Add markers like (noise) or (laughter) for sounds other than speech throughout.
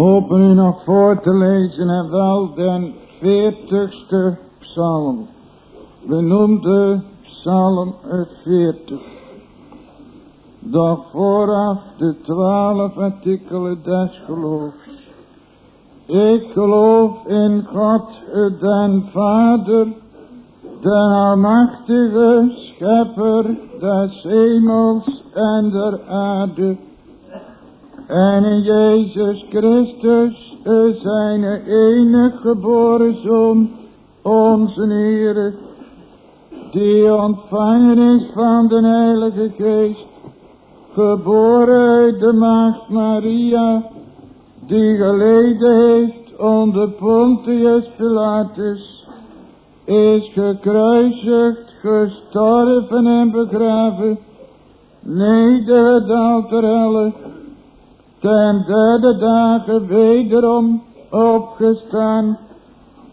Open u nog voor te lezen en wel den veertigste psalm. Benoemde psalm 40. Doch vooraf de twaalf artikelen des geloofs. Ik geloof in God, den Vader, den almachtige schepper des hemels en der aarde en in Jezus Christus, zijn enige geboren Zoon, onze Heer, die ontvangen is van de Heilige Geest, geboren uit de Maagd Maria, die geleden heeft onder Pontius Pilatus, is gekruisigd, gestorven en begraven, nedergedaald ter helle, ten derde dagen wederom opgestaan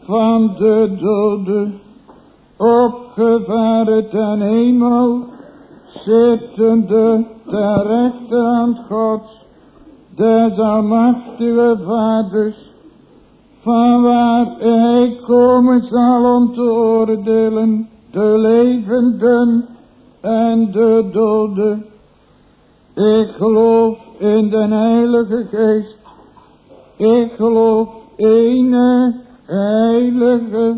van de doden, opgevaren ten hemel, zittende ter rechterhand Gods, des almachtige vaders, van waar hij komen zal om te oordelen de levenden en de doden. Ik geloof in de Heilige Geest. Ik geloof een heilige,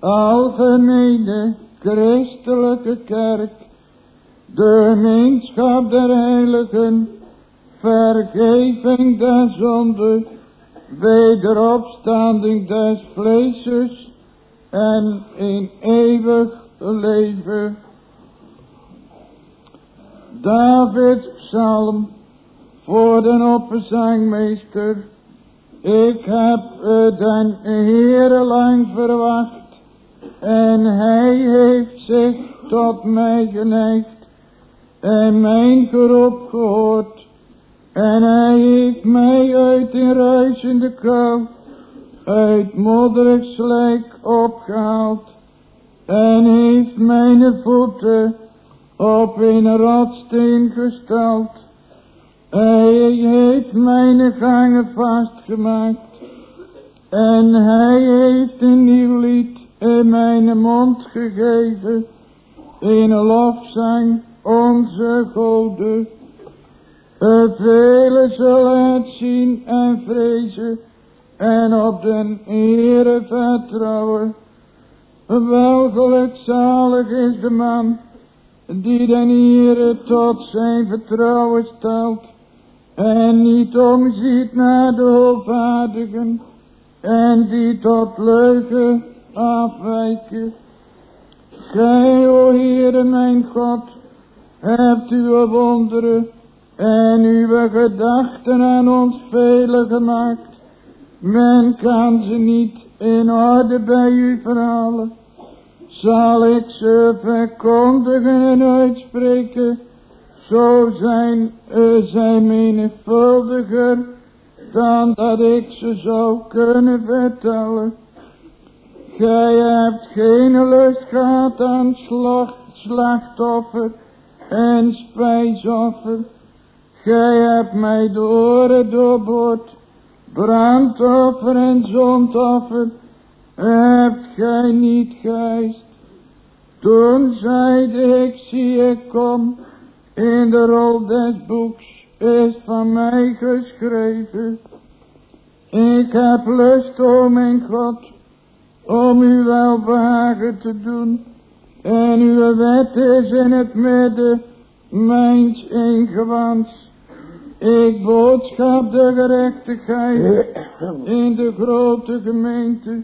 algemene, christelijke kerk. De gemeenschap der heiligen, vergeving der zonde, wederopstanding des vleeses en in eeuwig leven. David psalm voor den opperzangmeester. Ik heb den Heere lang verwacht en hij heeft zich tot mij geneigd en mijn geroep gehoord en hij heeft mij uit een ruisende kou, uit modderig slijk opgehaald en heeft mijn voeten op een rotsteen gesteld hij heeft mijn gangen vastgemaakt. En hij heeft een nieuw lied in mijn mond gegeven. In een lofzang onze goden. Velen zullen het zien en vrezen. En op den Heere vertrouwen. Wel gelukzalig is de man die den Heere tot zijn vertrouwen stelt en niet omziet naar de hoogvaardigen en die tot leugen afwijken. Gij, o Heere mijn God, hebt uw wonderen en uw gedachten aan ons vele gemaakt. Men kan ze niet in orde bij u verhalen. Zal ik ze verkondigen en uitspreken? Zo zijn uh, zij menigvuldiger dan dat ik ze zou kunnen vertellen. Gij hebt geen lust gehad aan slacht, slachtoffer en spijsoffer. Gij hebt mij de oren doorboord, brandoffer en zondoffer, hebt gij niet geist. Toen zeide ik, zie ik kom, in de rol des boeks is van mij geschreven. Ik heb lust, o mijn God, om uw welbehagen te doen. En uw wet is in het midden mijns ingewands. Ik boodschap de gerechtigheid in de grote gemeente.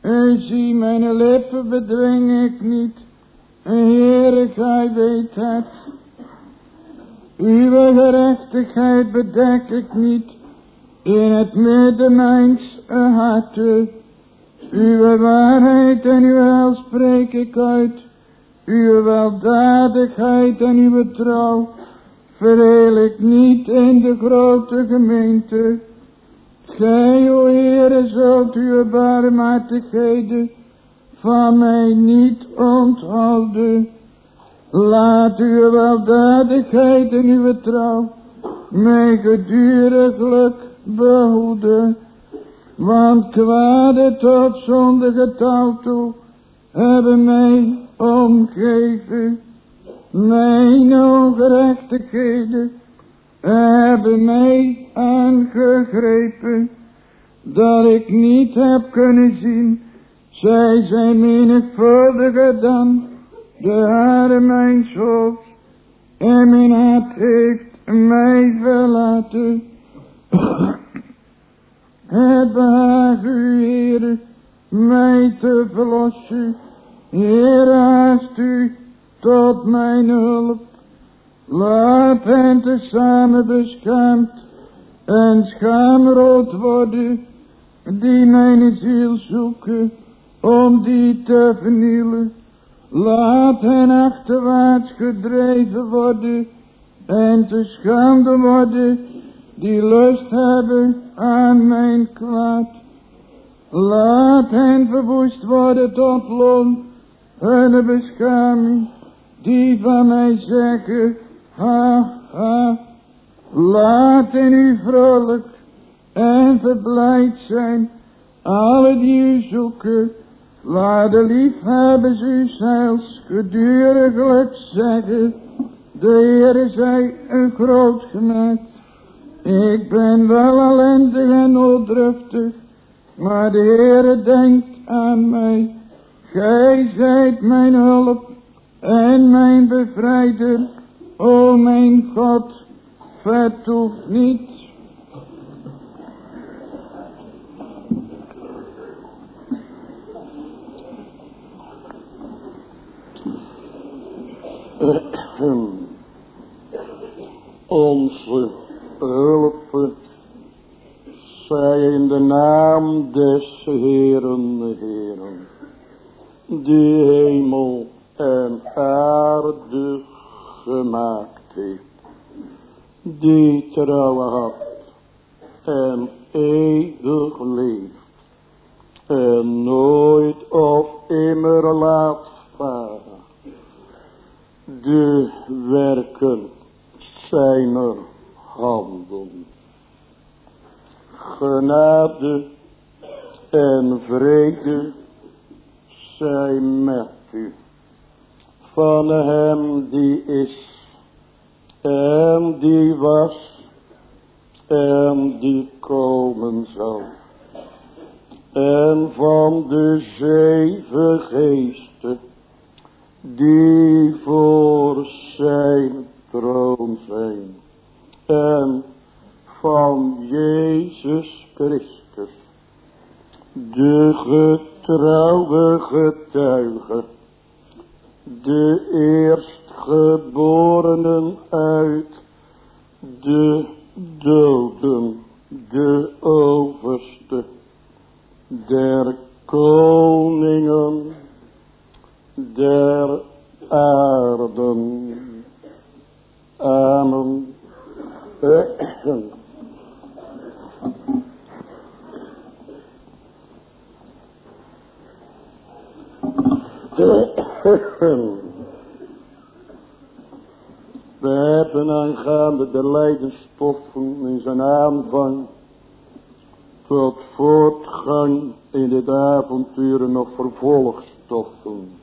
En zie, mijn lippen bedwing ik niet. Heere, gij weet het. Uw gerechtigheid bedek ik niet in het midden mijns harte. Uw waarheid en uw heil spreek ik uit. Uw weldadigheid en uw trouw verheel ik niet in de grote gemeente. Gij, o Heere, zult uw barmhartigheden van mij niet onthouden. Laat uw weldadigheid en uw trouw mij geduriglijk behoeden. Want kwade tot zondige taal toe hebben mij omgeven. Mijn ongerechtigheden hebben mij aangegrepen. Dat ik niet heb kunnen zien. Zij zijn menigvuldiger dan de haren mijn hoofd. En mijn hart heeft mij verlaten. Het behaagt u, Heer, mij te verlossen. Heer, haast u tot mijn hulp. Laat hen tezamen beschaamd en schaamrood worden, die mijn ziel zoeken, om die te vernielen. Laat hen achterwaarts gedreven worden en te schande worden, die lust hebben aan mijn kwaad. Laat hen verwoest worden tot loon hun beschaming, die van mij zeggen, ha, ha. Laat in u vrolijk en verblijd zijn, alle die u zoeken. Laat de liefhebbers u zelfs geduriglijk zeggen, de Heer zij een groot gemaakt. Ik ben wel ellendig en nooddruftig, maar de Heere denkt aan mij. Gij zijt mijn hulp en mijn bevrijder, o mijn God, vertoeft niet. Onze hulp zij in de naam des Heeren, Heeren, die hemel en aarde gemaakt heeft, die trouwen had en eeuwig leeft en nooit of immer laat varen. De werken zijner handen. Genade en vrede zijn met u. Van hem die is en die was en die komen zal. En van de zeven geesten die voor zijn troon zijn. En van Jezus Christus, de getrouwe getuige, de eerstgeborenen uit de doden, de overste der koningen der aarden. Amen. We hebben aangaande de lijdenstoffen in zijn aanvang tot voortgang in dit avonturen nog vervolgstoffen.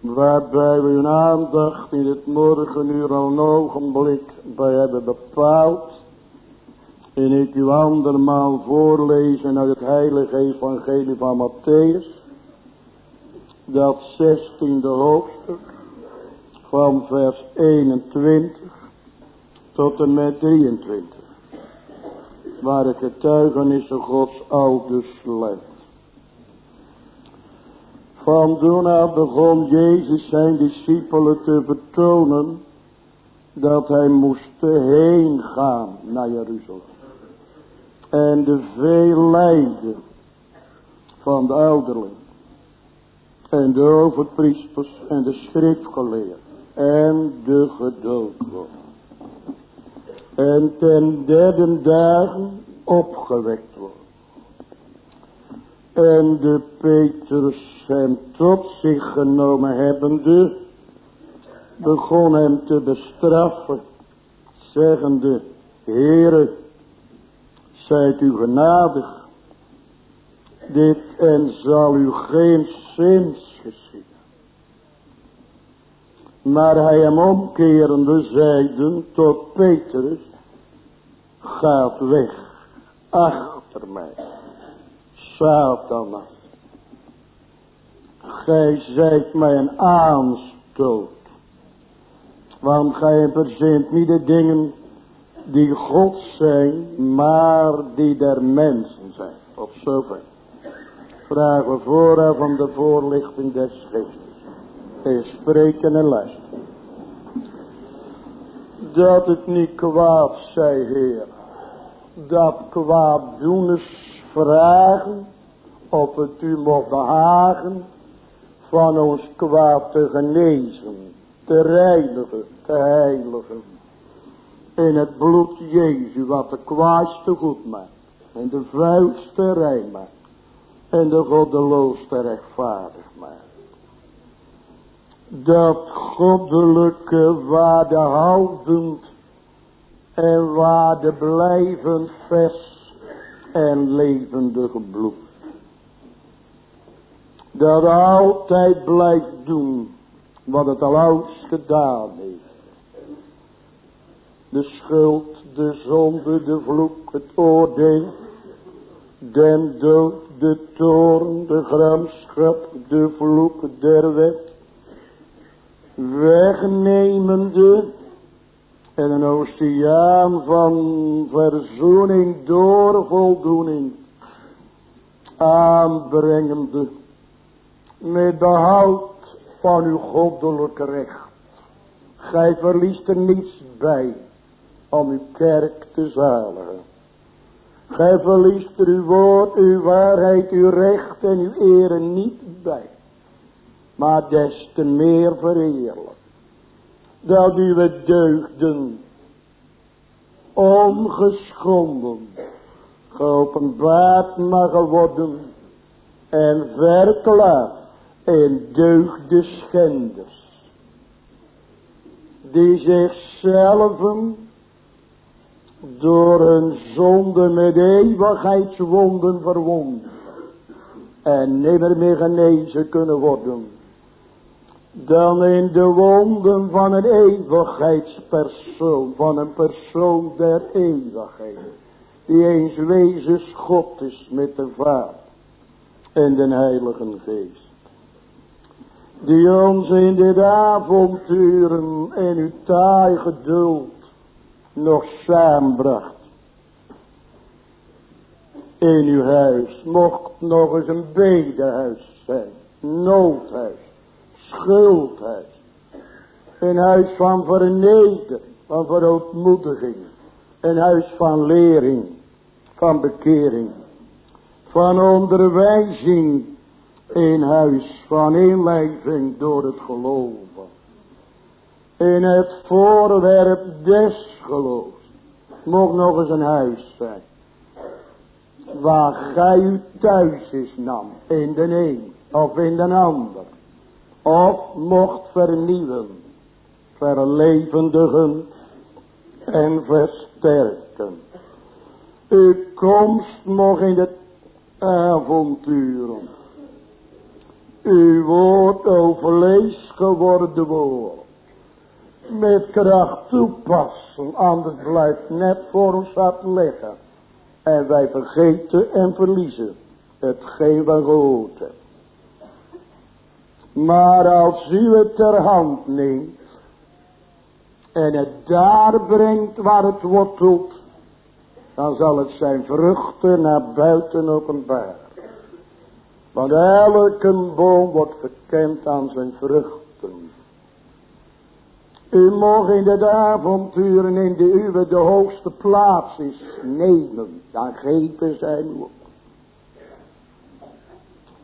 Waarbij we hun aandacht in het morgenuur al een ogenblik bij hebben bepaald. En ik u andermaal voorlezen uit het heilige evangelie van Matthäus. Dat zestiende hoofdstuk van vers 21 tot en met 23. Waar het getuigenissen Gods oude sluit. Toen af begon Jezus zijn discipelen te vertonen dat hij moest heen gaan naar Jeruzalem. En de veel lijden van de ouderling en de overpriesters en de schriftgeleerden en de worden. En ten derde dagen opgewekt worden. En de Petrus hem tot zich genomen hebbende, begon hem te bestraffen, zeggende, Heere, Zijt u genadig. Dit en zal u geen zins geschieden. Maar hij hem omkerende zeiden tot Petrus. Gaat weg. Achter mij. Satan. Gij zijt mij een aanstoot. Want gij verzint niet de dingen die God zijn, maar die der mensen zijn. Tot zover. Vragen we om de voorlichting des geestes. En spreken en luisteren. Dat het niet kwaad zij, Heer. Dat kwaaddoeners vragen of het u mocht behagen van ons kwaad te genezen, te reinigen, te heiligen. In het bloed Jezus, wat de kwaadste goed maakt. En de vuilste rein maakt. En de goddeloosste rechtvaardig maakt. Dat goddelijke waardehoudend en waarde blijvend vers en levendige bloed. Dat altijd blijft doen wat het al oudst gedaan heeft. De schuld, de zonde, de vloek, het oordeel, den dood, de toorn, de gramschap, de vloek der wet, wegnemende en een oceaan van verzoening door voldoening aanbrengende met behoud van uw goddelijke recht. Gij verliest er niets bij om uw kerk te zaligen. Gij verliest er uw woord, uw waarheid, uw recht en uw ere niet bij. Maar des te meer vereerlijk. Dat uw deugden ongeschonden geopenbaard mag worden en verklaard in deugde schenders. Die zichzelf door hun zonde met eeuwigheidswonden verwonden. En nimmer meer genezen kunnen worden. Dan in de wonden van een eeuwigheidspersoon. Van een persoon der eeuwigheid. Die eens Wezens God is met de Vader. En de Heilige Geest. Die ons in dit avonturen en uw taai geduld nog samenbracht. In uw huis mocht nog eens een bedehuis zijn. Noodhuis. Schuldhuis. Een huis van vernedering. Van verootmoediging. Een huis van lering. Van bekering. Van onderwijzing. Een huis van inleiding door het geloven. In het voorwerp des geloof. Mocht nog eens een huis zijn. Waar gij u thuis is nam. In de een of in de ander. Of mocht vernieuwen. Verlevendigen. En versterken. Uw komst nog in het avonturen. Uw woord overlees geworden woord met kracht toepassen. Anders blijft net voor ons hart liggen. En wij vergeten en verliezen hetgeen we gehoord hebben. Maar als u het ter hand neemt. En het daar brengt waar het wortelt. Dan zal het zijn vruchten naar buiten openbaar. Want elke boom wordt gekend aan zijn vruchten. U mag in de avonturen in de uwe de hoogste plaats is nemen. Dan geven zij u.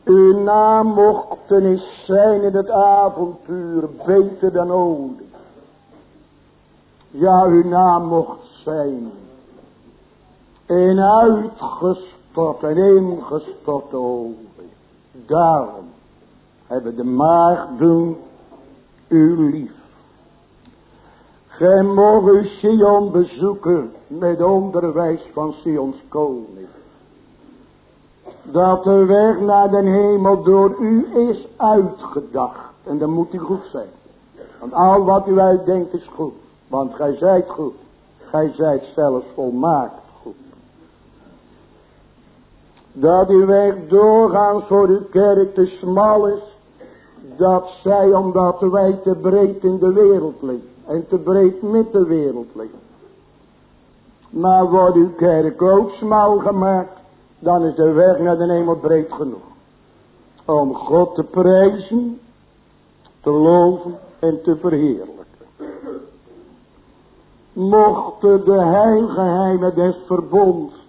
Uw naam mochten is zijn in het avontuur beter dan olie. Ja, uw naam mocht zijn. In uitgestort en ingestort olie. Daarom hebben de maagden u lief. Gij mogen Sion bezoeken met onderwijs van Sions koning. Dat de weg naar de hemel door u is uitgedacht. En dan moet u goed zijn. Want al wat u uitdenkt is goed. Want gij zijt goed. Gij zijt zelfs volmaakt. Dat uw weg doorgaans voor uw kerk te smal is. Dat zij omdat wij te breed in de wereld liggen. En te breed met de wereld liggen. Maar wordt uw kerk ook smal gemaakt. Dan is de weg naar de hemel breed genoeg. Om God te prijzen. Te loven en te verheerlijken. Mochten de heiligheid des verbonds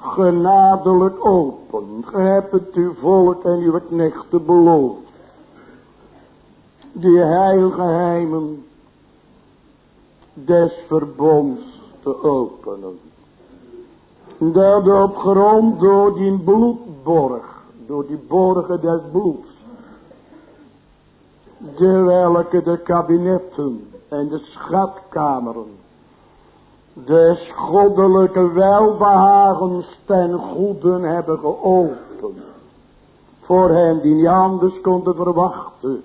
genadelijk open. Ge hebt het uw volk en uw knechten beloofd. Die heilige heimen des verbonds te openen. Dat op grond door die bloedborg, door die borgen des bloeds, de welke de kabinetten en de schatkameren des goddelijke welbehagens ten goeden hebben geopend. Voor hen die niet anders konden verwachten.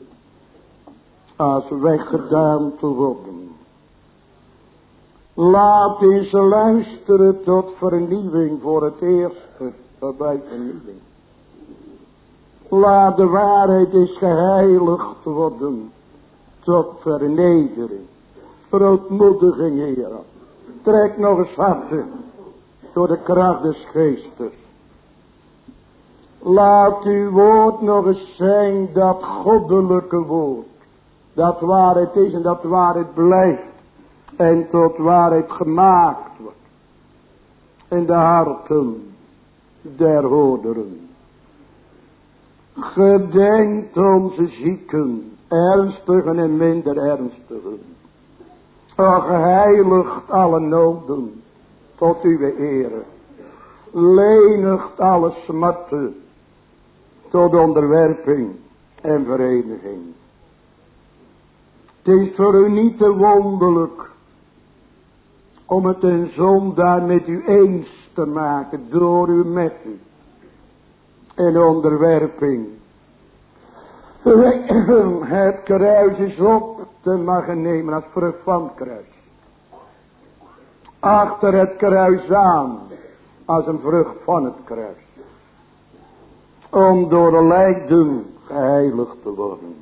Als weggedaan te worden. Laat eens luisteren tot vernieuwing voor het eerste. Waarbij vernieuwing. Laat de waarheid eens geheiligd worden. Tot vernedering. Verootmoediging, heren. Trek nog eens harten. Door de kracht des geestes. Laat uw woord nog eens zijn dat goddelijke woord. Dat waarheid is en dat waarheid blijft. En tot waarheid gemaakt wordt. In de harten der hoorderen. Gedenkt onze zieken. Ernstigen en minder ernstigen. Och heiligt alle noden tot uw ere. Lenigt alle smarten tot onderwerping en vereniging. Het is voor u niet te wonderlijk om het een zondaar met u eens te maken, door u met. En onderwerping. (coughs) Het kruis is op te mag nemen als vrucht van het kruis. Achter het kruis aan, als een vrucht van het kruis. Om door de lijkdom geheiligd te worden.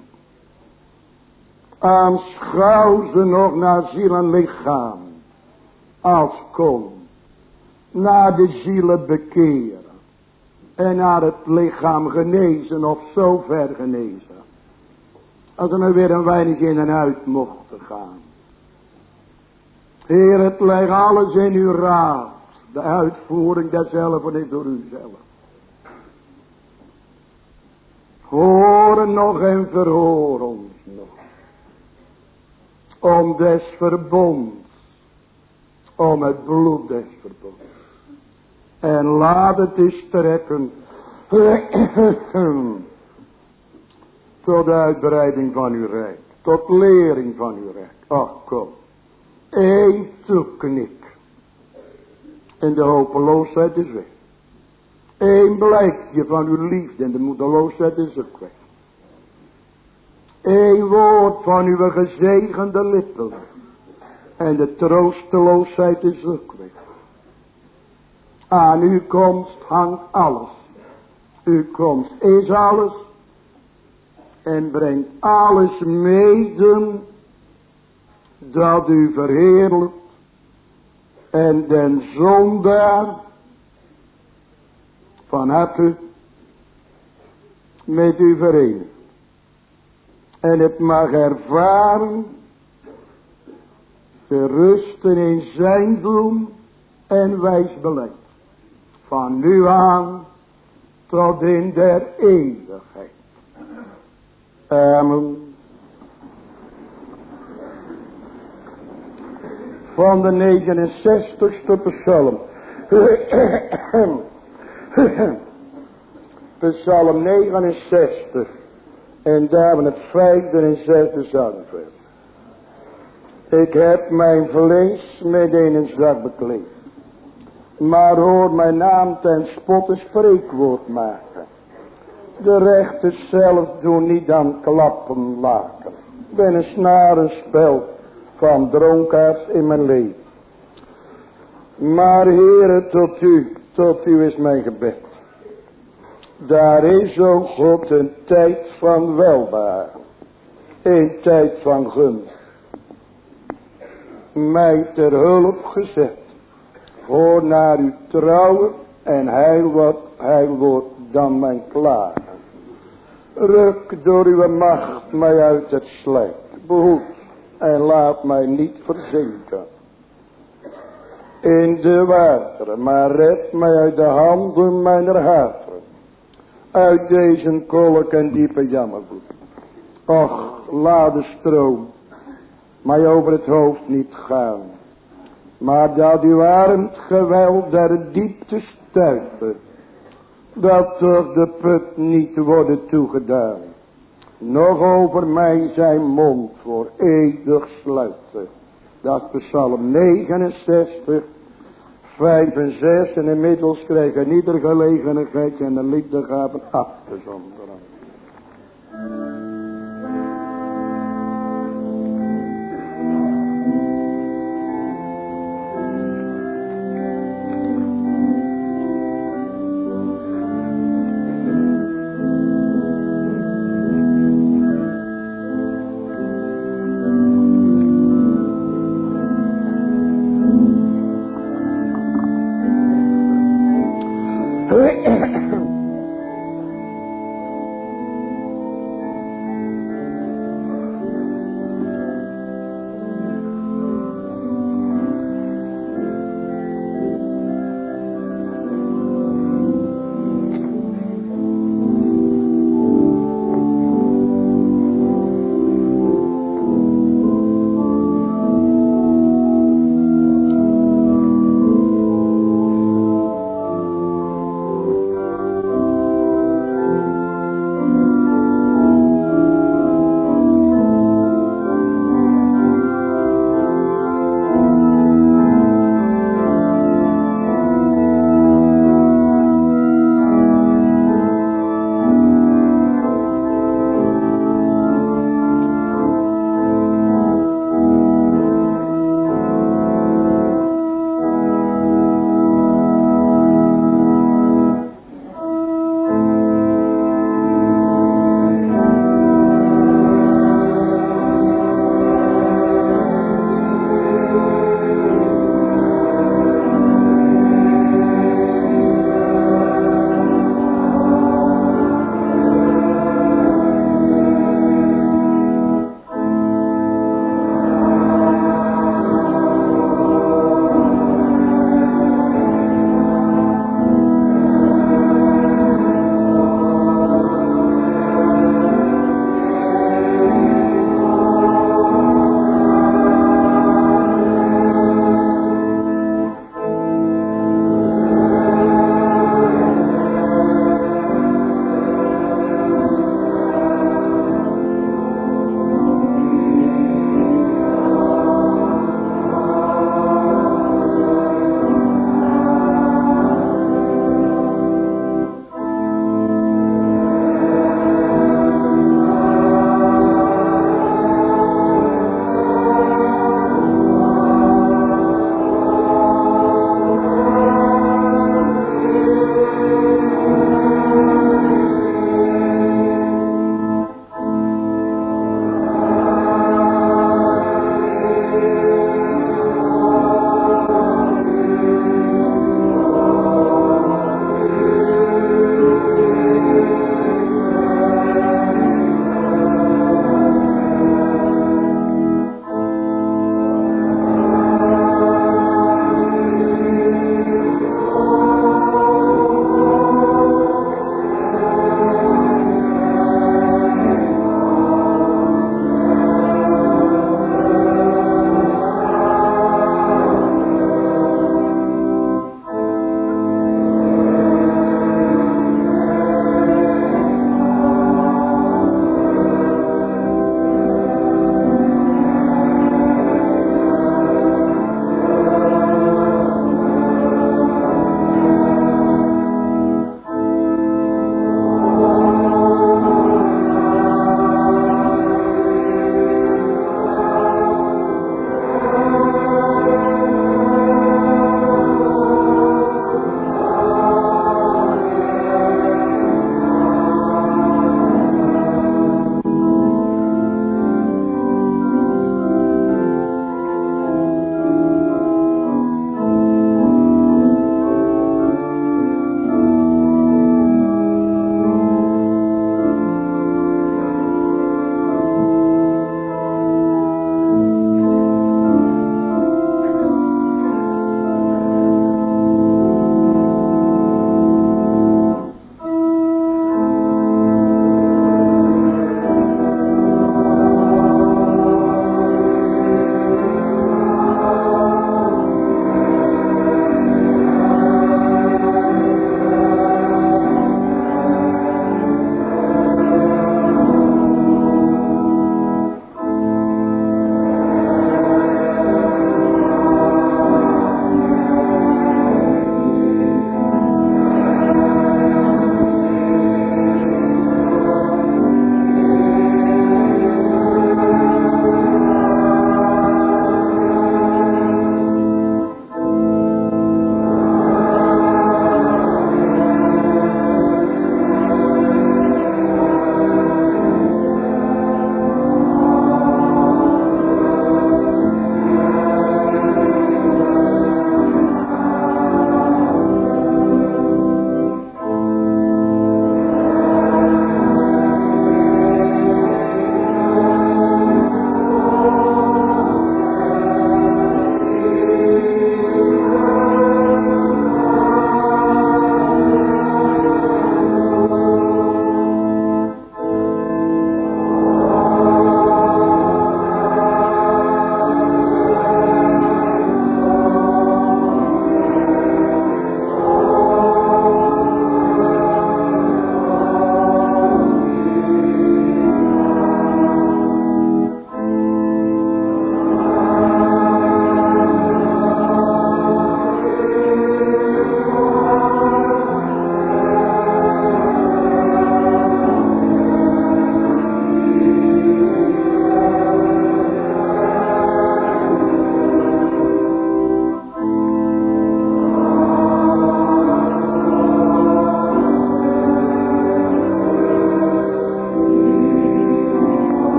Aanschouw ze nog naar ziel en lichaam. Als kon. Naar de zielen bekeren. En naar het lichaam genezen of zo ver genezen. Als er nou weer een weinig in en uit mochten gaan. Heer, het leg alles in uw raad. De uitvoering derzelfde is door u zelf. Horen nog en verhoor ons nog. Om des verbonds. Om het bloed des verbonds. En laat het eens trekken. (clears throat) Tot uitbreiding van uw rijk. Tot lering van uw rijk. Ach kom. Eén toeknik. En de hopeloosheid is weg. Eén blijkje van uw liefde en de moedeloosheid is ook weg. Eén woord van uw gezegende lippen. En de troosteloosheid is ook weg. Aan uw komst hangt alles. Uw komst is alles. En brengt alles mede dat u verheerlijkt. En den zondaar van harte met u verenigt. En het mag ervaren, rusten in zijn doen en wijs beleid. Van nu aan tot in der eeuwigheid. Amen. Van de 69ste psalm. Psalm 69. En daar het vijfde en zesde zangvers. Ik heb mijn vlees met een zak bekleed. Maar hoor mijn naam ten spot een spreekwoord maken. De rechters zelf doen niet aan klappen laken. Ben een snarenspel van dronkaards in mijn leven. Maar Heere, tot u, tot u is mijn gebed. Daar is, o God, een tijd van welbaar. Een tijd van gunst. Mij ter hulp gezet. Voor naar uw trouwen en heil wat heil wordt dan mijn klagen. Ruk door uw macht mij uit het slijk. Behoed en laat mij niet verzinken. In de wateren, maar red mij uit de handen mijner hateren. Uit deze kolk en diepe jammervoet. Och, laat de stroom mij over het hoofd niet gaan. Maar dat uw arend geweld der diepte stuitte. Dat toch de put niet worden toegedaan. Nog over mij zijn mond voor eeuwig sluiten. Dat is Psalm 69, 5 en 6. En inmiddels krijgen ieder gelegenheid en de liefdegaven af te.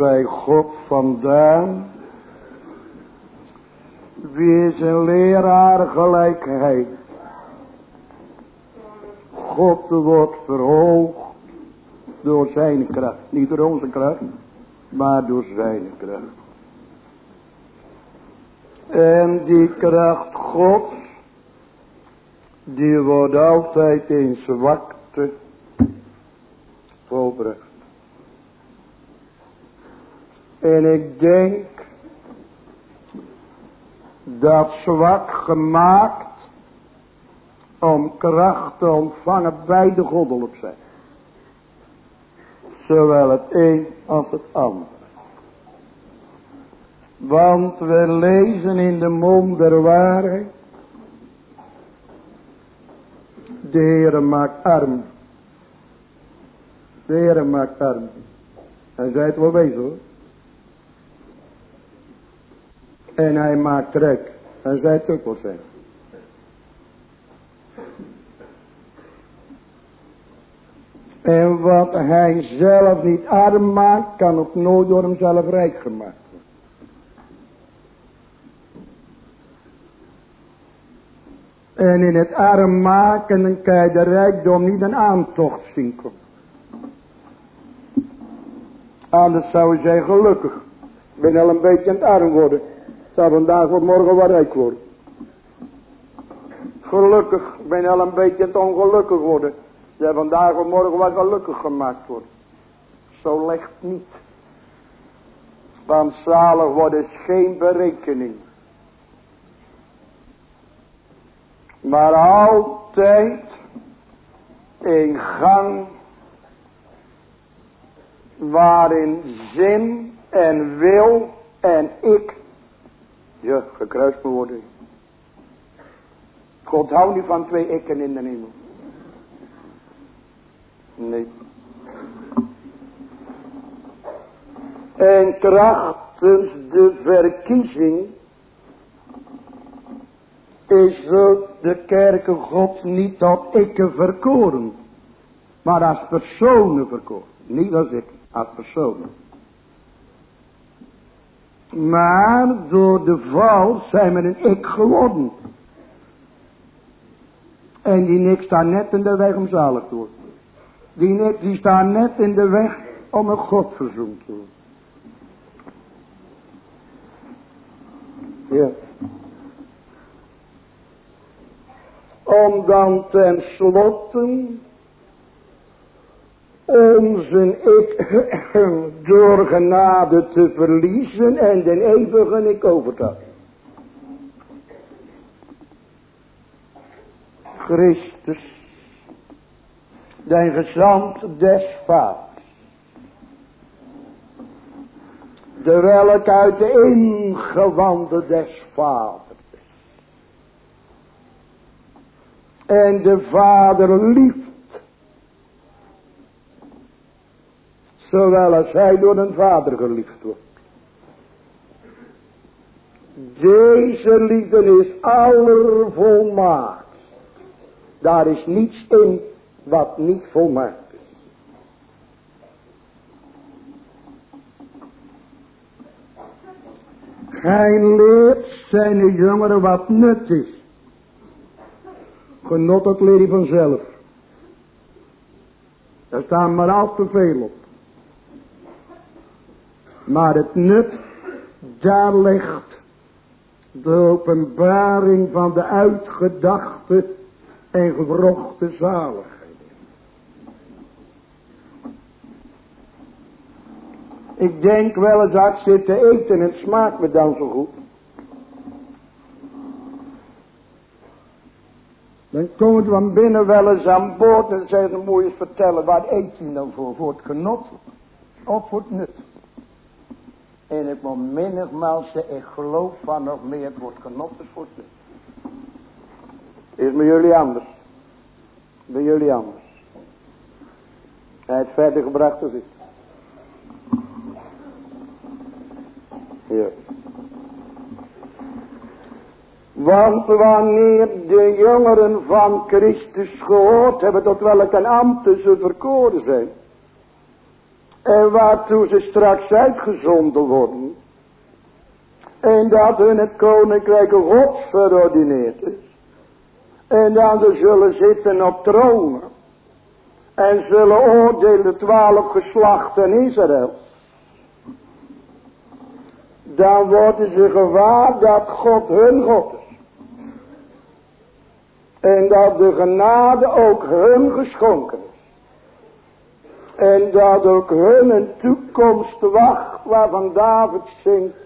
Bij God vandaan, wie is een leraar gelijkheid. God wordt verhoogd door zijn kracht. Niet door onze kracht, maar door zijn kracht. En die kracht Gods, die wordt altijd in zwakte volbracht. En ik denk dat zwak gemaakt om kracht te ontvangen bij de goddelijk zijn. Zowel het een als het ander. Want we lezen in de mond der waarheid. De Heere maakt arm. De Heere maakt arm. Hij zei het wel wezen hoor. En hij maakt zei het ook wel zijn. En wat hij zelf niet arm maakt, kan ook nooit door hemzelf rijk gemaakt worden. En in het arm maken, dan kan je de rijkdom niet een aantocht zien komen. Anders zou je zeggen, gelukkig. Ik ben al een beetje aan het arm worden. Zou vandaag of morgen wel rijk worden. Gelukkig, ik ben al een beetje het ongelukkig worden. Dat vandaag of morgen wel gelukkig gemaakt wordt. Zo legt niet. Want zalig wordt is geen berekening. Maar altijd in gang waarin zin en wil en ik ja, gekruist worden. God houdt niet van twee ikken in de hemel. Nee. En krachtens de verkiezing is de kerken gods niet tot ikke verkoren. Maar als personen verkoren. Niet als ik, als personen. Maar door de val zijn we een ik geworden. En die niks staat net in de weg om zalig te worden. Die, net, die staan net in de weg om een God verzoend te worden. Ja. Om dan ten slotte onze ik (clears throat) door genade te verliezen en den eeuwige ik over te Christus den gezant des vaders. De welk uit de ingewanden des vaders. En de vader lieft. Zowel als hij door een vader geliefd wordt. Deze liefde is allervolmaakt. Daar is niets in wat niet volmaakt is. Hij leert zijn jongeren wat nut is. Genot dat leer je vanzelf. Daar staan maar al te veel op. Maar het nut, daar ligt de openbaring van de uitgedachte en gewrochte zaligheid. Ik denk wel eens zit te eten en het smaakt me dan zo goed. Dan komt van binnen wel eens aan boord en zeggen ze, moet je eens vertellen, waar eet je nou voor? Voor het genot of voor het nut? En ik moet menigmaals zeggen, ik geloof van nog meer, het wordt genot is voor. Is bij jullie anders? Bij jullie anders? Hij het verder gebracht of niet? Ja. Want wanneer de jongeren van Christus gehoord hebben tot welke ambten ze verkoren zijn. En waartoe ze straks uitgezonden worden. En dat hun het koninkrijk God verordineerd is. En dan ze zullen zitten op tronen. En zullen oordelen de twaalf geslachten Israël. Dan worden ze gewaar dat God hun God is. En dat de genade ook hun geschonken is. En dat ook hun een toekomst wacht waarvan David zingt.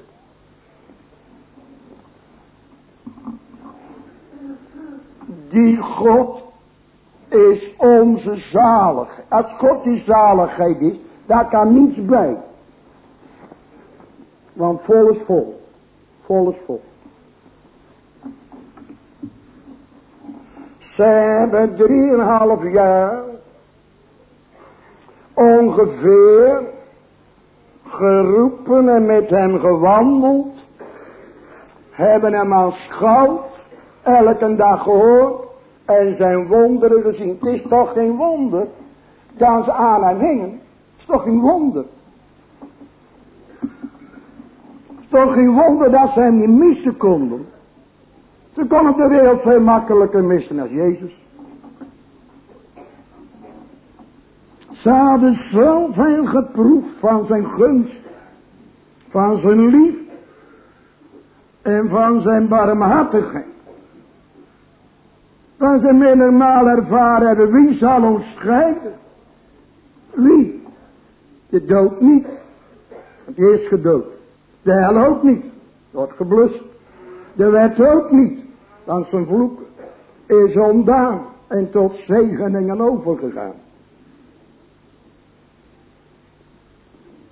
Die God is onze zaligheid. Als God die zaligheid is, daar kan niets bij. Want vol is vol. Vol is vol. Ze hebben drieënhalf jaar ongeveer geroepen en met hem gewandeld. Hebben hem als schout elke dag gehoord en zijn wonderen gezien. Het is toch geen wonder dat ze aan hem hingen. Het is toch geen wonder. Het is toch geen wonder dat ze hem niet missen konden. Ze konden de wereld veel makkelijker missen als Jezus. Ze hadden zoveel geproefd van zijn gunst, van zijn liefde en van zijn barmhartigheid. Dat ze menigmaal ervaren hebben, wie zal ons scheiden? Wie? De dood niet. Want die is gedood. De hel ook niet. Wordt geblust. De wet ook niet. Want zijn vloek is ontdaan en tot zegeningen overgegaan.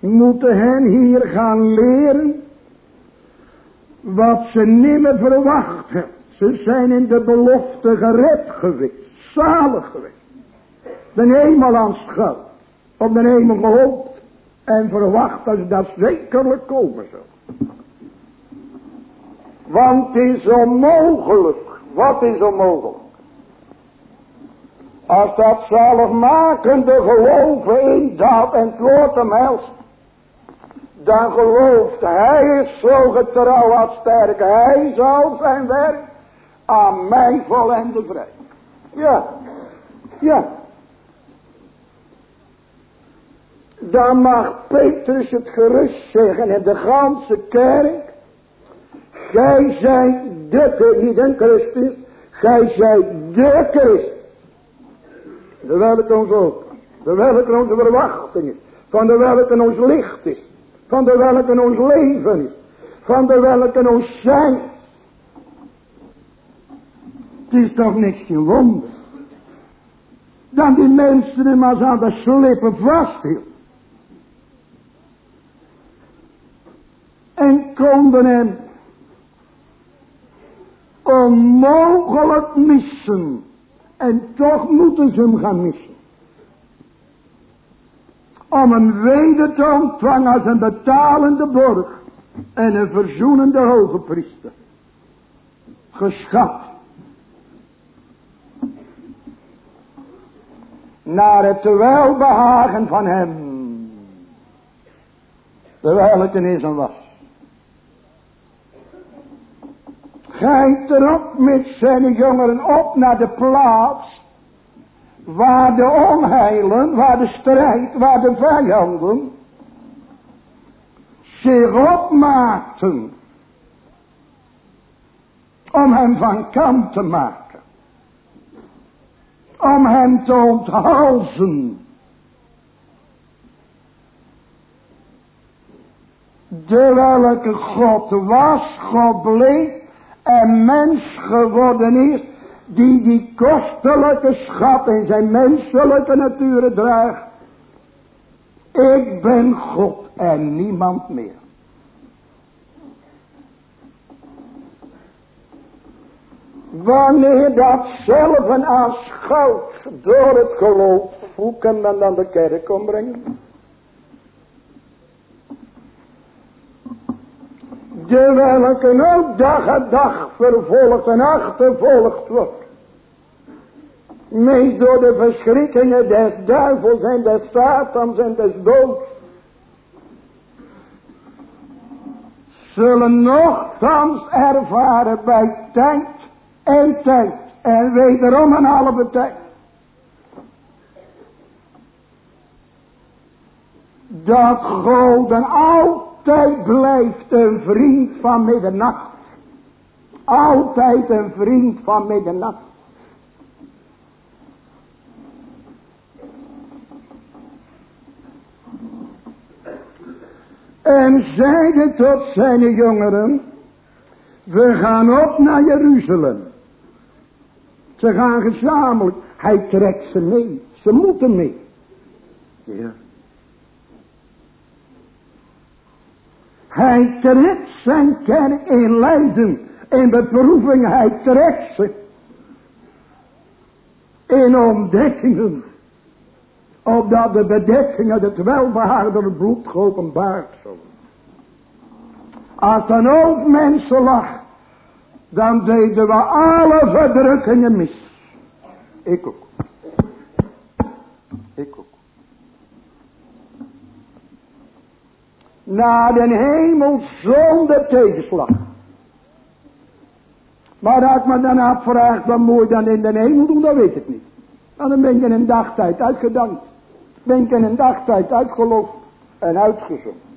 Moeten hen hier gaan leren wat ze nimmer verwacht hebben. Ze zijn in de belofte gered geweest, zalig geweest. De hemel aanschouwd, op de hemel gehoopt en verwacht dat dat zekerlijk komen zal. Want het is onmogelijk. Wat is onmogelijk? Als dat zaligmakende geloven in dat en het woord. Dan gelooft hij is zo getrouw als sterk. Hij zal zijn werk aan mij volende vrij. Ja. Ja. Dan mag Petrus het gerust zeggen en de ganse kerk. Gij zijt de, niet een Christus, gij zijt de Christus. De welke ons ook, de welke onze verwachting van de welke ons licht is, van de welke ons leven is, van de welke ons zijn. Het is toch niks geen wonder. Dan die mensen hem als aan de slippen vasthield. En konden hem onmogelijk missen. En toch moeten ze hem gaan missen. Om een weder te ontvangen als een betalende borg. En een verzoenende hoge priester. Geschat. Naar het welbehagen van hem. Terwijl het is en was. Gaat erop met zijn jongeren op naar de plaats waar de onheilen, waar de strijd, waar de vijanden zich opmaakten om hem van kant te maken, om hem te onthalzen. De welke God was, God bleef en mens geworden is, die die kostelijke schat in zijn menselijke natuur draagt. Ik ben God en niemand meer. Wanneer dat zelf een aanschouwt door het geloof, hoe kan men dan de kerk ombrengen? de welke ook dag en dag vervolgd en achtervolgd wordt. Meest door de verschrikkingen des duivels en des satans en des doods. Zullen nogthans ervaren bij tijd en tijd en wederom een halve tijd. Dat golden altijd blijft een vriend van middernacht. Altijd een vriend van middernacht. En zeide tot zijn jongeren, we gaan op naar Jeruzalem. Ze gaan gezamenlijk. Hij trekt ze mee. Ze moeten mee. Ja. Hij trekt zijn kerk in lijden. In beproeving. Hij trekt ze. In ontdekkingen. Opdat de bedekkingen het welbehaagde bloed geopenbaard zullen. Als dan ook mensen lag. Dan deden we alle verdrukkingen mis. Ik ook. Ik ook. Naar den hemel zonder tegenslag. Maar als me dan afvraagt, wat moet je dan in de hemel doen, dat weet ik niet. Dan ben in een dagtijd uitgedankt. Ben ik in een dagtijd uitgeloofd en uitgezocht.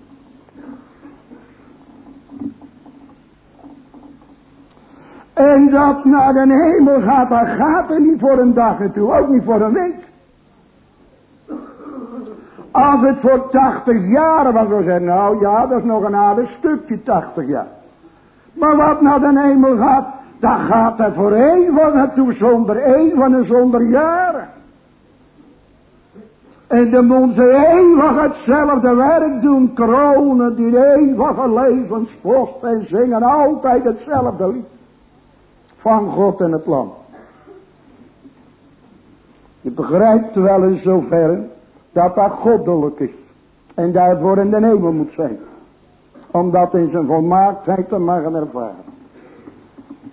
En dat naar de hemel gaat, dat gaat er niet voor een dag naartoe, ook niet voor een week. Als het voor 80 jaar was, dan zeggen nou ja, dat is nog een aardig stukje 80 jaar. Maar wat naar de hemel gaat, dat gaat er voor eeuwig naartoe, zonder eeuwig en zonder jaren. En de moet ze eeuwig hetzelfde werk doen, kronen die eeuwige levenspost en zingen altijd hetzelfde lied van God en het land. Je begrijpt wel in zoverre dat dat goddelijk is. En daarvoor in de hemel moet zijn. Om dat in zijn volmaaktheid te mogen ervaren.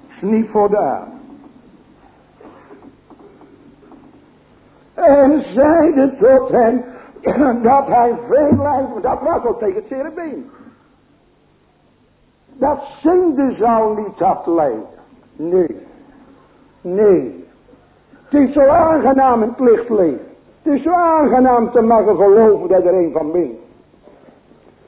is niet voor de aarde. En zeide tot hem dat hij veel lijden, dat was al tegen het cerebeen. Dat zinde zal niet afleiden. Nee. Nee. Het is zo aangenaam in het licht leven. Het is zo aangenaam te mogen geloven dat er een van bent.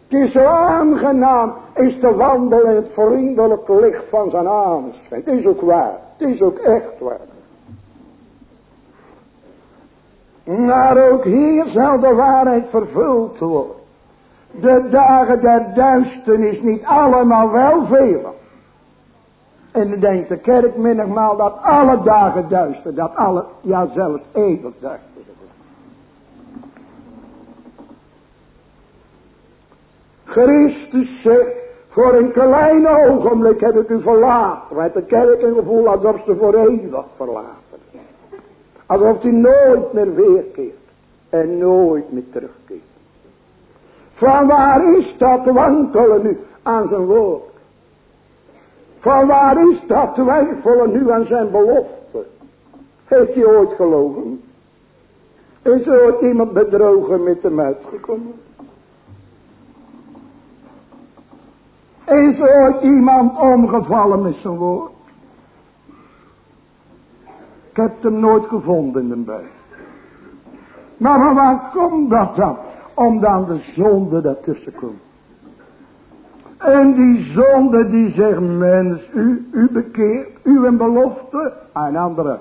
Het is zo aangenaam is te wandelen in het vriendelijke licht van zijn aanschijn. Het is ook waar. Het is ook echt waar. Maar ook hier zal de waarheid vervuld worden. De dagen der duisternis niet allemaal wel velen. En dan denkt de kerk menigmaal dat alle dagen duister, dat alle, ja zelfs eeuwig duister. Christus zegt, voor een klein ogenblik heb ik u verlaten. Met de kerk een gevoel alsof ze voor eeuwig verlaten. Alsof hij nooit meer weerkeert. En nooit meer terugkeert. Van waar is dat wankelen nu aan zijn woord? Van waar is dat twijfelen nu aan zijn belofte? Heeft hij ooit gelogen? Is er ooit iemand bedrogen met hem uitgekomen? Is er ooit iemand omgevallen met zijn woord? Ik heb hem nooit gevonden in de buik. Maar van waar komt dat dan? Omdat de zonde daartussen komt. En die zonde die zegt, mens, u, u bekeert, u een belofte aan anderen.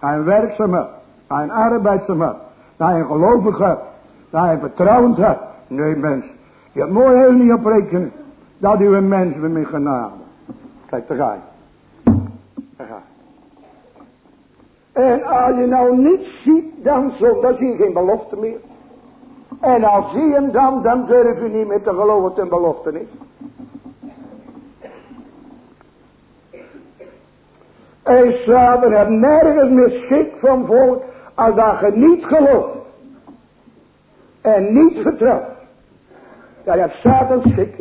Aan werkzame, aan arbeidszame, naar een gelovige, naar een vertrouwende. Nee mens, je mooi heel niet op dat u een mens bent met genade. Kijk, daar ga je. Daar ga je. En als je nou niet ziet, dan, zo, dan je geen belofte meer. En als je hem dan, dan durf je niet meer te geloven dat een belofte is. En Satan heeft nergens meer schik van volk als dat je niet gelooft. En niet vertrouwt. Daar heeft Satan schik.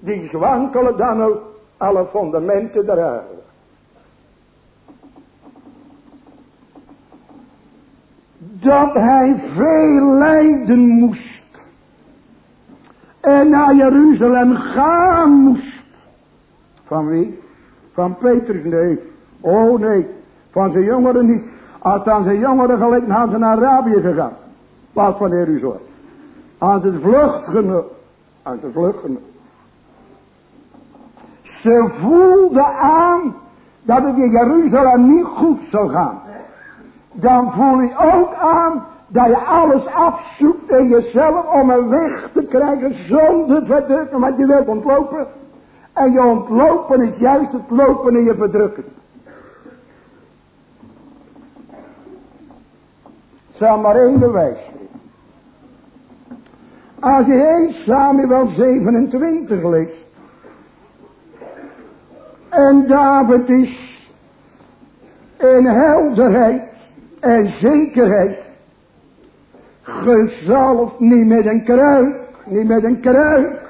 Die zwankelen dan ook alle fundamenten der Dat hij veel lijden moest. En naar Jeruzalem gaan moest. Van wie? Van Petrus? Nee. Oh nee. Van zijn jongeren niet. Als aan zijn jongeren gelegen hadden ze naar Arabië gegaan. Plaats van Jeruzalem. Aan zijn vlucht. Aan zijn vlucht. Ze voelde aan dat het in Jeruzalem niet goed zou gaan. Dan voel je ook aan dat je alles afzoekt in jezelf om een weg te krijgen zonder verdrukken. Want je wilt ontlopen. En je ontlopen is juist het lopen in je verdrukken. zal maar één bewijs Als je 1 Samuel 27 leest. En David is in helderheid en zekerheid gezalfd niet met een kruik, niet met een kruik.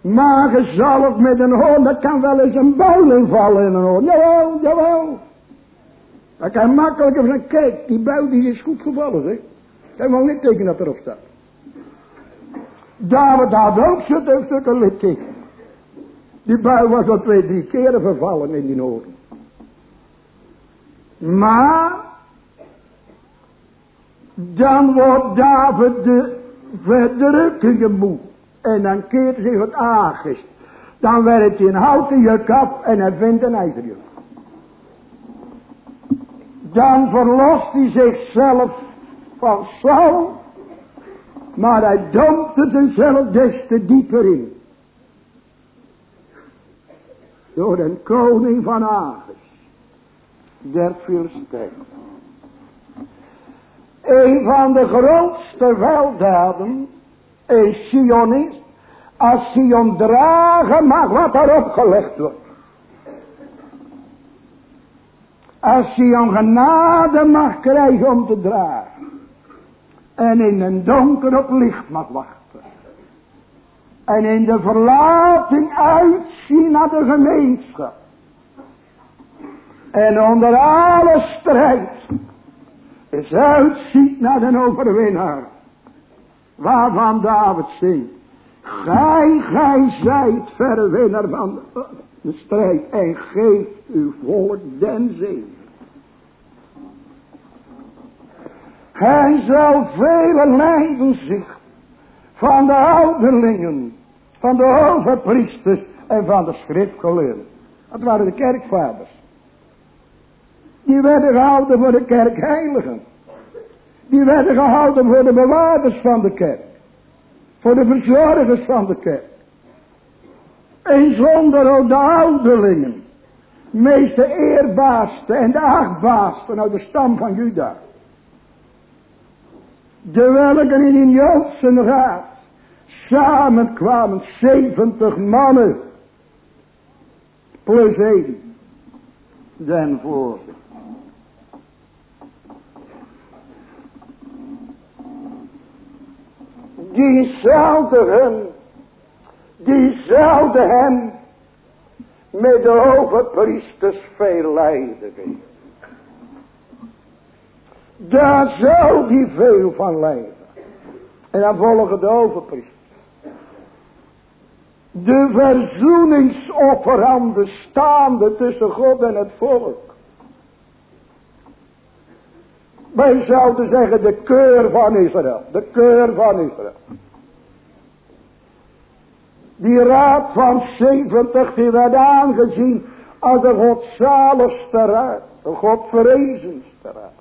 Maar gezalfd met een hoorn, dat kan wel eens een buil vallen in een hoorn. Jawel, jawel. Dat kan makkelijker van, kijk, die buil die is goed gevallen, zeg. Hij mag niet tekenen dat erop staat. David had ook zo'n stukken litteken. Die buil was al twee, drie keren vervallen in die noorden. Maar, dan wordt David de verdrukkingen moe. En dan keert zich het aangest. Dan werkt hij een houten juk af en hij vindt een ijzerjuk dan verlost hij zichzelf van Saul, maar hij dompte zichzelf des te dieper in. Door een koning van Agis, der Filistijn. Een van de grootste weldaden is Sion is, als Sion dragen mag wat erop gelegd wordt. Als een genade mag krijgen om te dragen. En in een donker op licht mag wachten. En in de verlating uitzien naar de gemeenschap. En onder alle strijd is uitziet naar de overwinnaar. Waarvan David zingt. Gij, gij zijt verwinnaar van de strijd en geeft uw volk den zee. Hij zal vele lijden zich van de ouderlingen, van de overpriesters en van de schriftgeleerden. Dat waren de kerkvaders. Die werden gehouden voor de kerkheiligen. Die werden gehouden voor de bewaarders van de kerk. Voor de verzorgers van de kerk. En zonder ook de ouderlingen. Meeste eerbaarste en de achtbaarste uit de stam van Juda. De welken in een Joodse raad samenkwamen 70 mannen. Plus één. Den voor. Die zouden hem die zouden hem met de overpriesters veel lijden. Daar zou die veel van lijden. En dan volgen de overpriesters. De verzoeningsofferanden staande tussen God en het volk. Wij zouden zeggen de keur van Israël. De keur van Israël. Die raad van 70 die werd aangezien als de godzaligste raad. De godvrezenste raad.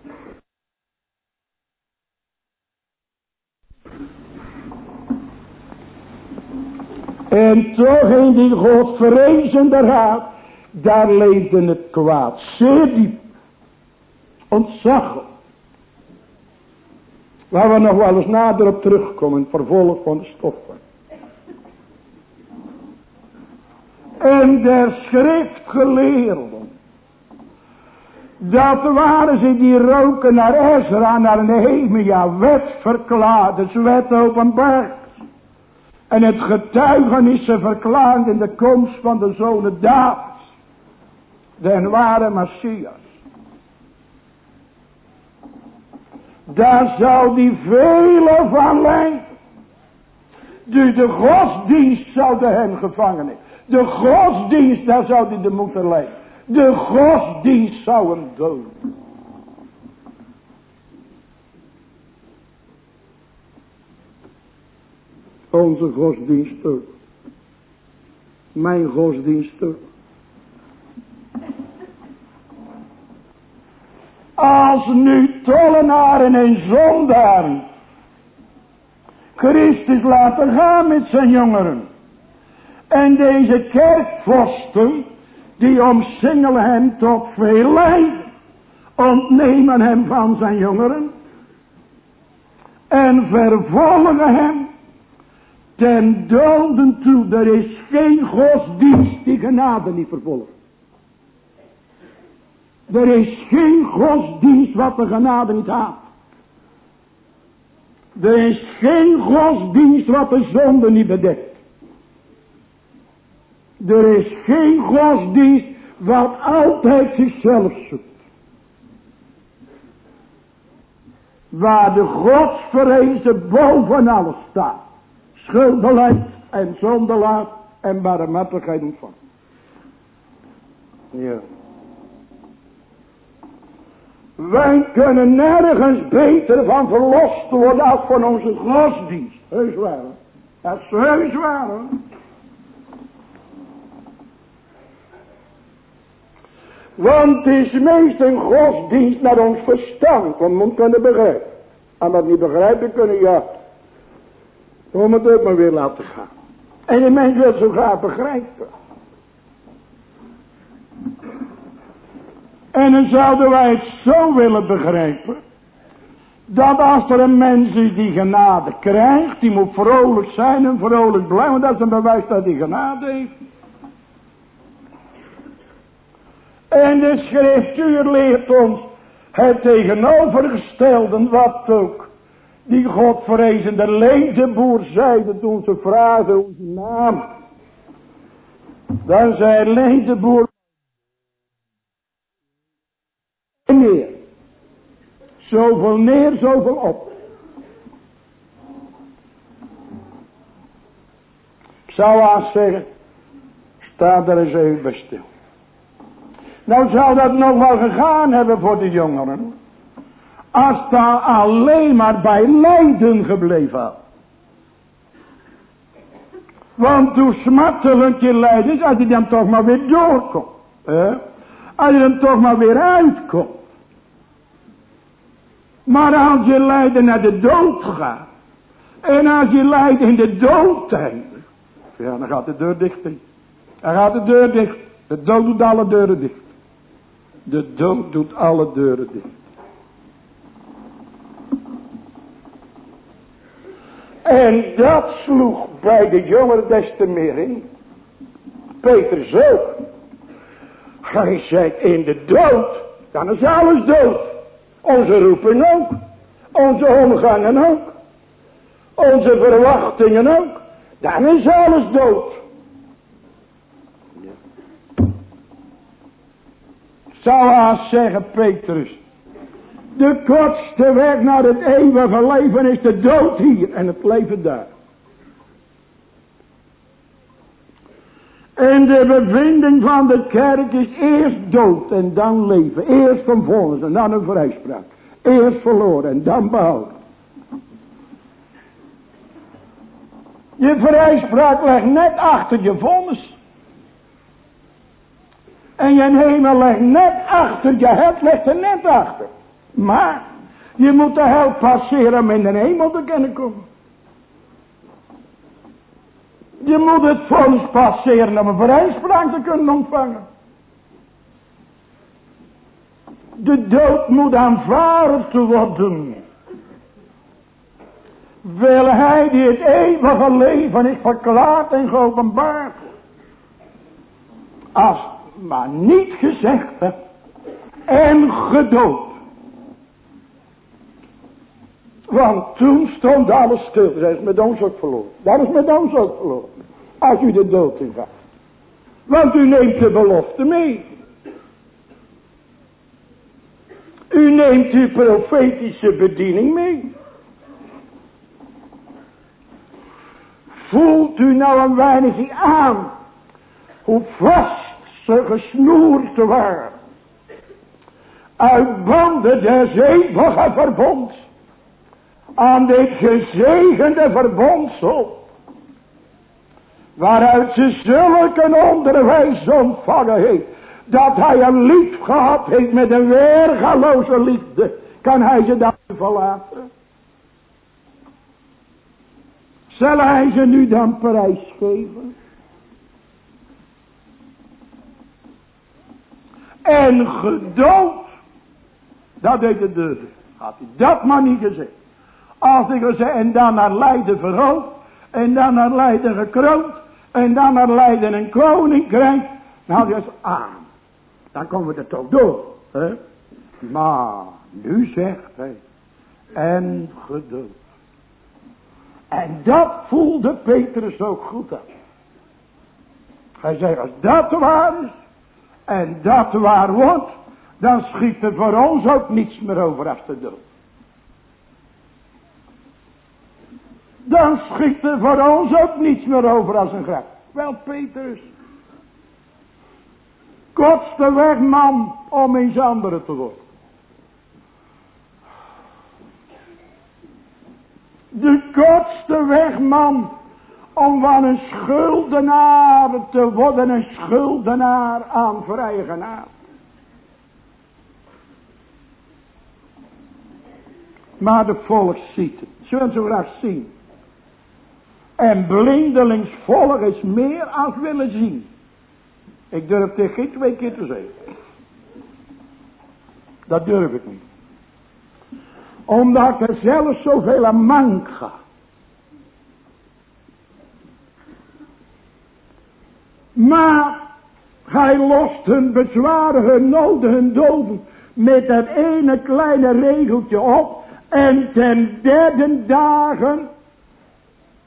En toch in die godvrezende raad, daar leefde het kwaad zeer diep. Ontzaglijk. Waar we nog wel eens nader op terugkomen, vervolg van de stoffen. en der schriftgeleerden. Dat waren ze die roken naar Ezra, naar Nehemia, wet verklaard, dus wet openbaar. En het getuigenissen verklaart in de komst van de zonen Davids. Den ware Messias. Daar zou die vele van lijden. Dus de godsdienst zou de hen gevangen. De godsdienst, daar zou hij de moeten leiden. De godsdienst zou hem doden. Onze godsdienst ook. Mijn godsdienst ook. Als nu tollenaren en zondaren Christus laten gaan met zijn jongeren. En deze kerkvorsten, die omsingelen hem tot veel lijden, ontnemen hem van zijn jongeren en vervolgen hem ten doden toe. Er is geen godsdienst die genade niet vervolgt. Er is geen godsdienst wat de genade niet haat. Er is geen godsdienst wat de zonde niet bedekt. Er is geen godsdienst wat altijd zichzelf zoekt. Waar de godsverezen boven alles staat. Schuldbeleid en zondelaar en barmhartigheid ontvangt. Ja. Wij kunnen nergens beter van verlost worden als van onze godsdienst. Heus waar. Dat is heus waar. Want het is meest een godsdienst naar ons verstand. Want we kunnen begrijpen. En dat niet begrijpen kunnen, ja. We moeten het maar weer laten gaan. En de mens wil zo graag begrijpen. En dan zouden wij het zo willen begrijpen. Dat als er een mens is die genade krijgt, die moet vrolijk zijn en vrolijk blijven. Dat is een bewijs dat hij genade heeft. En de schriftuur leert ons het tegenovergestelde wat ook die godvrezende ledenboer zeide toen ze vragen onze naam. Dan zei ledenboer neer. Zoveel neer, zoveel op. Ik zou haast zeggen, sta er eens even stil. Nou zou dat nog wel gegaan hebben voor de jongeren. Als daar alleen maar bij lijden gebleven had. Want hoe smartelijk je lijden is, als je dan toch maar weer doorkomt. Als je dan toch maar weer uitkomt. Maar als je lijden naar de dood gaat. En als je lijden in de dood eindigt. Ja, dan gaat de deur dicht. Dan gaat de deur dicht. De dood doet alle deuren dicht. De dood doet alle deuren dicht. En dat sloeg bij de jongeren des te meer in. Peter zo. Hij zei in de dood, dan is alles dood. Onze roepen ook. Onze omgangen ook. Onze verwachtingen ook. Dan is alles dood. Zou haast zeggen Petrus. De kortste weg naar het eeuwige leven is de dood hier en het leven daar. En de bevinding van de kerk is eerst dood en dan leven. Eerst van vonnis en dan een vrijspraak. Eerst verloren en dan behouden. Je vrijspraak ligt net achter je vonnis. En je hemel ligt net achter, je het ligt er net achter. Maar je moet de hel passeren om in de hemel te kunnen komen. Je moet het vonnis passeren om een vrijspraak te kunnen ontvangen. De dood moet aanvaard worden. Wil hij die het eeuwige leven is verklaard en geopenbaard. Als maar niet gezegd en gedood. Want toen stond alles stil. Dat is met ons ook verloren. Dat is met ons ook verloren. Als u de dood in gaat. Want u neemt de belofte mee. U neemt uw profetische bediening mee. Voelt u nou een weinig aan hoe vast ze gesnoerd waren. Uit banden des eeuwige verbond. Aan dit gezegende verbondsel. Waaruit ze zulke onderwijs ontvangen heeft. Dat hij een lief gehad heeft met een weergaloze liefde. Kan hij ze dan verlaten? Zal hij ze nu dan prijsgeven? En gedood. Dat deed de deur. Had hij dat maar niet gezegd. Als ik gezegd en dan naar Leiden verhoogd. En dan naar Leiden gekroond. En dan naar Leiden een koninkrijk. Hij gezegd, ah. Dan komen we er toch door. Hè? Maar nu zegt hij. En geduld. En dat voelde Petrus ook goed aan. Hij zei, als dat waar is, en dat waar wordt, dan schiet er voor ons ook niets meer over als de dood. Dan schiet er voor ons ook niets meer over als een graf. Wel, Petrus. Kortste weg, man, om eens andere te worden. De kortste weg, man, om van een schuldenaar te worden, een schuldenaar aan vrije genade. Maar de volk ziet het. Zullen ze graag zien. En blindelings volk is meer als willen zien. Ik durf dit geen twee keer te zeggen. Dat durf ik niet. Omdat er zelfs zoveel aan mank gaat. Maar hij lost hun bezwaren, hun noden, hun doden met dat ene kleine regeltje op. En ten derde dagen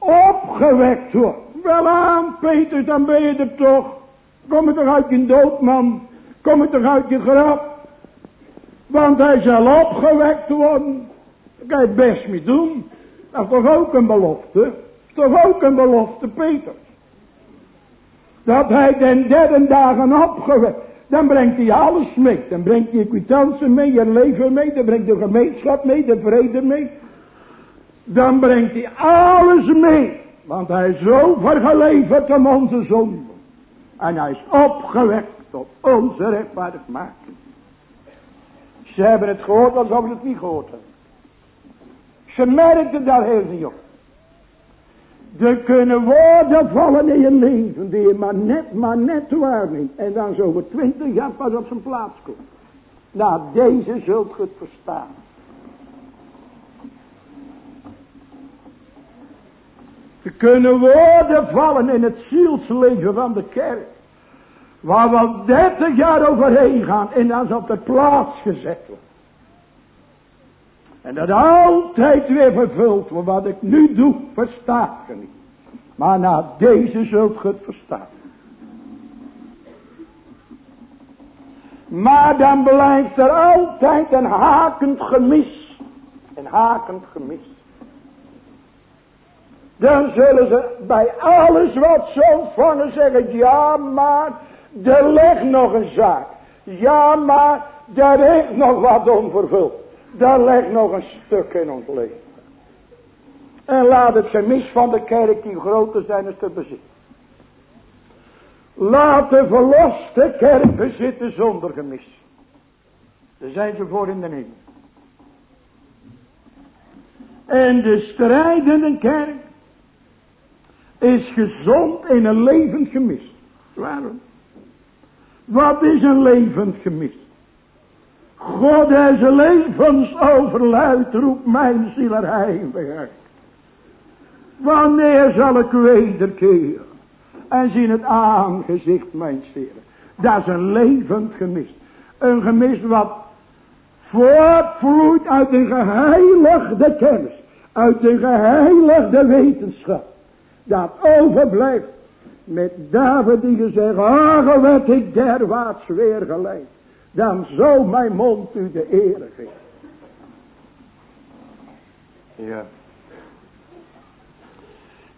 opgewekt wordt. Wel aan, Peter, dan ben je er toch. Kom je toch uit je dood, man. Kom je toch uit je graf. Want hij zal opgewekt worden. Daar kan je het best mee doen. Dat is toch ook een belofte. Toch ook een belofte, Peter. Dat hij den derde dagen opgewekt. Dan brengt hij alles mee. Dan brengt hij kwitantie mee, je leven mee. Dan brengt de gemeenschap mee, de vrede mee. Dan brengt hij alles mee. Want hij is zo vergeleverd om onze zonde. En hij is opgewekt tot onze rechtvaardigmaking. Ze hebben het gehoord alsof ze het niet gehoord hebben. Ze merken daar heel niet op. Er kunnen woorden vallen in je leven die je maar net, maar net waarneemt. En dan zo over twintig jaar pas op zijn plaats komt. Nou, deze zult het verstaan. Kunnen woorden vallen in het zielsleven van de kerk. Waar we dertig jaar overheen gaan en dan op de plaats gezet wordt. En dat altijd weer vervuld wordt. Wat ik nu doe, verstaat je niet. Maar na deze zult je het verstaan. Maar dan blijft er altijd een hakend gemis. Een hakend gemis. Dan zullen ze bij alles wat ze ontvangen zeggen. Ja maar, er ligt nog een zaak. Ja maar, er is nog wat onvervuld. Daar ligt nog een stuk in ons leven. En laat het gemis van de kerk die groter zijn als te bezit. Laat de verloste kerk bezitten zonder gemis. Daar zijn ze voor in de hemel. En de strijdende kerk is gezond in een levend gemis. Waarom? Wat is een levend gemis? God des levens overluid roept mijn ziel er. Wanneer zal ik wederkeren en zien het aangezicht mijn ziel? Dat is een levend gemis. Een gemis wat voortvloeit uit de geheiligde kennis, uit de geheiligde wetenschap, dat overblijft met David die gezegd, ah, werd ik derwaarts weer geleid, dan zou mijn mond u de ere geven. Ja.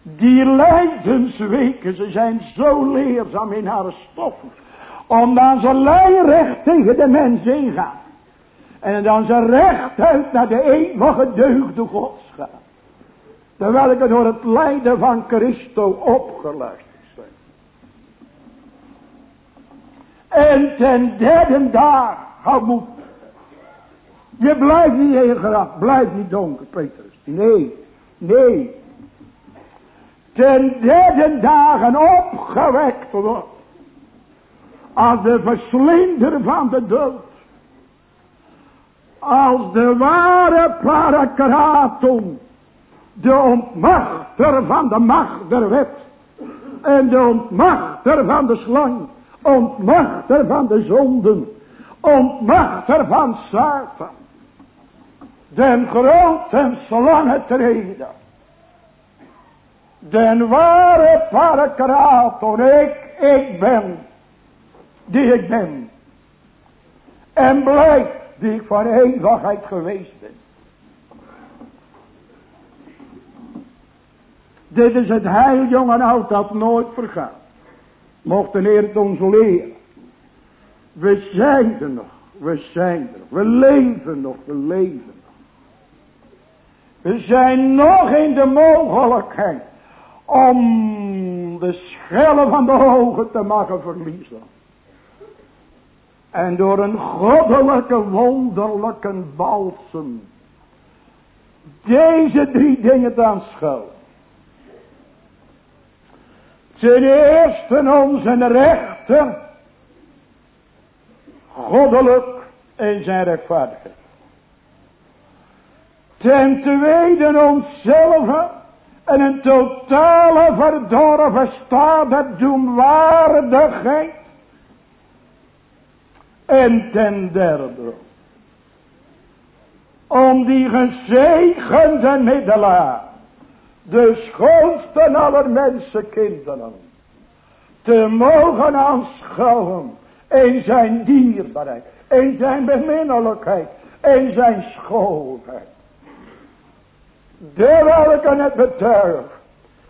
Die lijdensweken, ze zijn zo leerzaam in haar stoffen. Omdat ze lijnrecht tegen de mens ingaan. En dan ze rechtuit naar de eeuwige deugde gods gaan. Terwijl ik door het lijden van Christo opgeluisterd zijn. En ten derde dag, hou moed. Je blijft niet in graf, blijft niet donker, Petrus. Nee, nee. Ten derde dagen opgewekt wordt. Als de verslinder van de dood. Als de ware parakraton. De ontmachter van de macht der wet. En de ontmachter van de slang. Ontmachter van de zonden. Ontmachter van Satan den grote slangen treden. Den ware parakrator, ik, ik ben, die ik ben. En blijf, die ik voor eeuwigheid geweest ben. Dit is het heil, jong en oud, dat nooit vergaat. Mocht de Heer het ons leren. We zijn er nog, we zijn er nog, we leven nog, we leven we zijn nog in de mogelijkheid om de schellen van de ogen te maken verliezen. En door een goddelijke, wonderlijke balsem deze drie dingen te aanschouwen. Ten eerste onze rechter, goddelijk in zijn rechtvaardigheid. Ten tweede onszelf en een totale verdorven staat der doemwaardigheid. En ten derde, om die gezegende middelaar, de schoonste aller mensenkinderen, te mogen aanschouwen in zijn dierbaarheid, in zijn beminnelijkheid, in zijn schoonheid. Terwijl ik het betuig.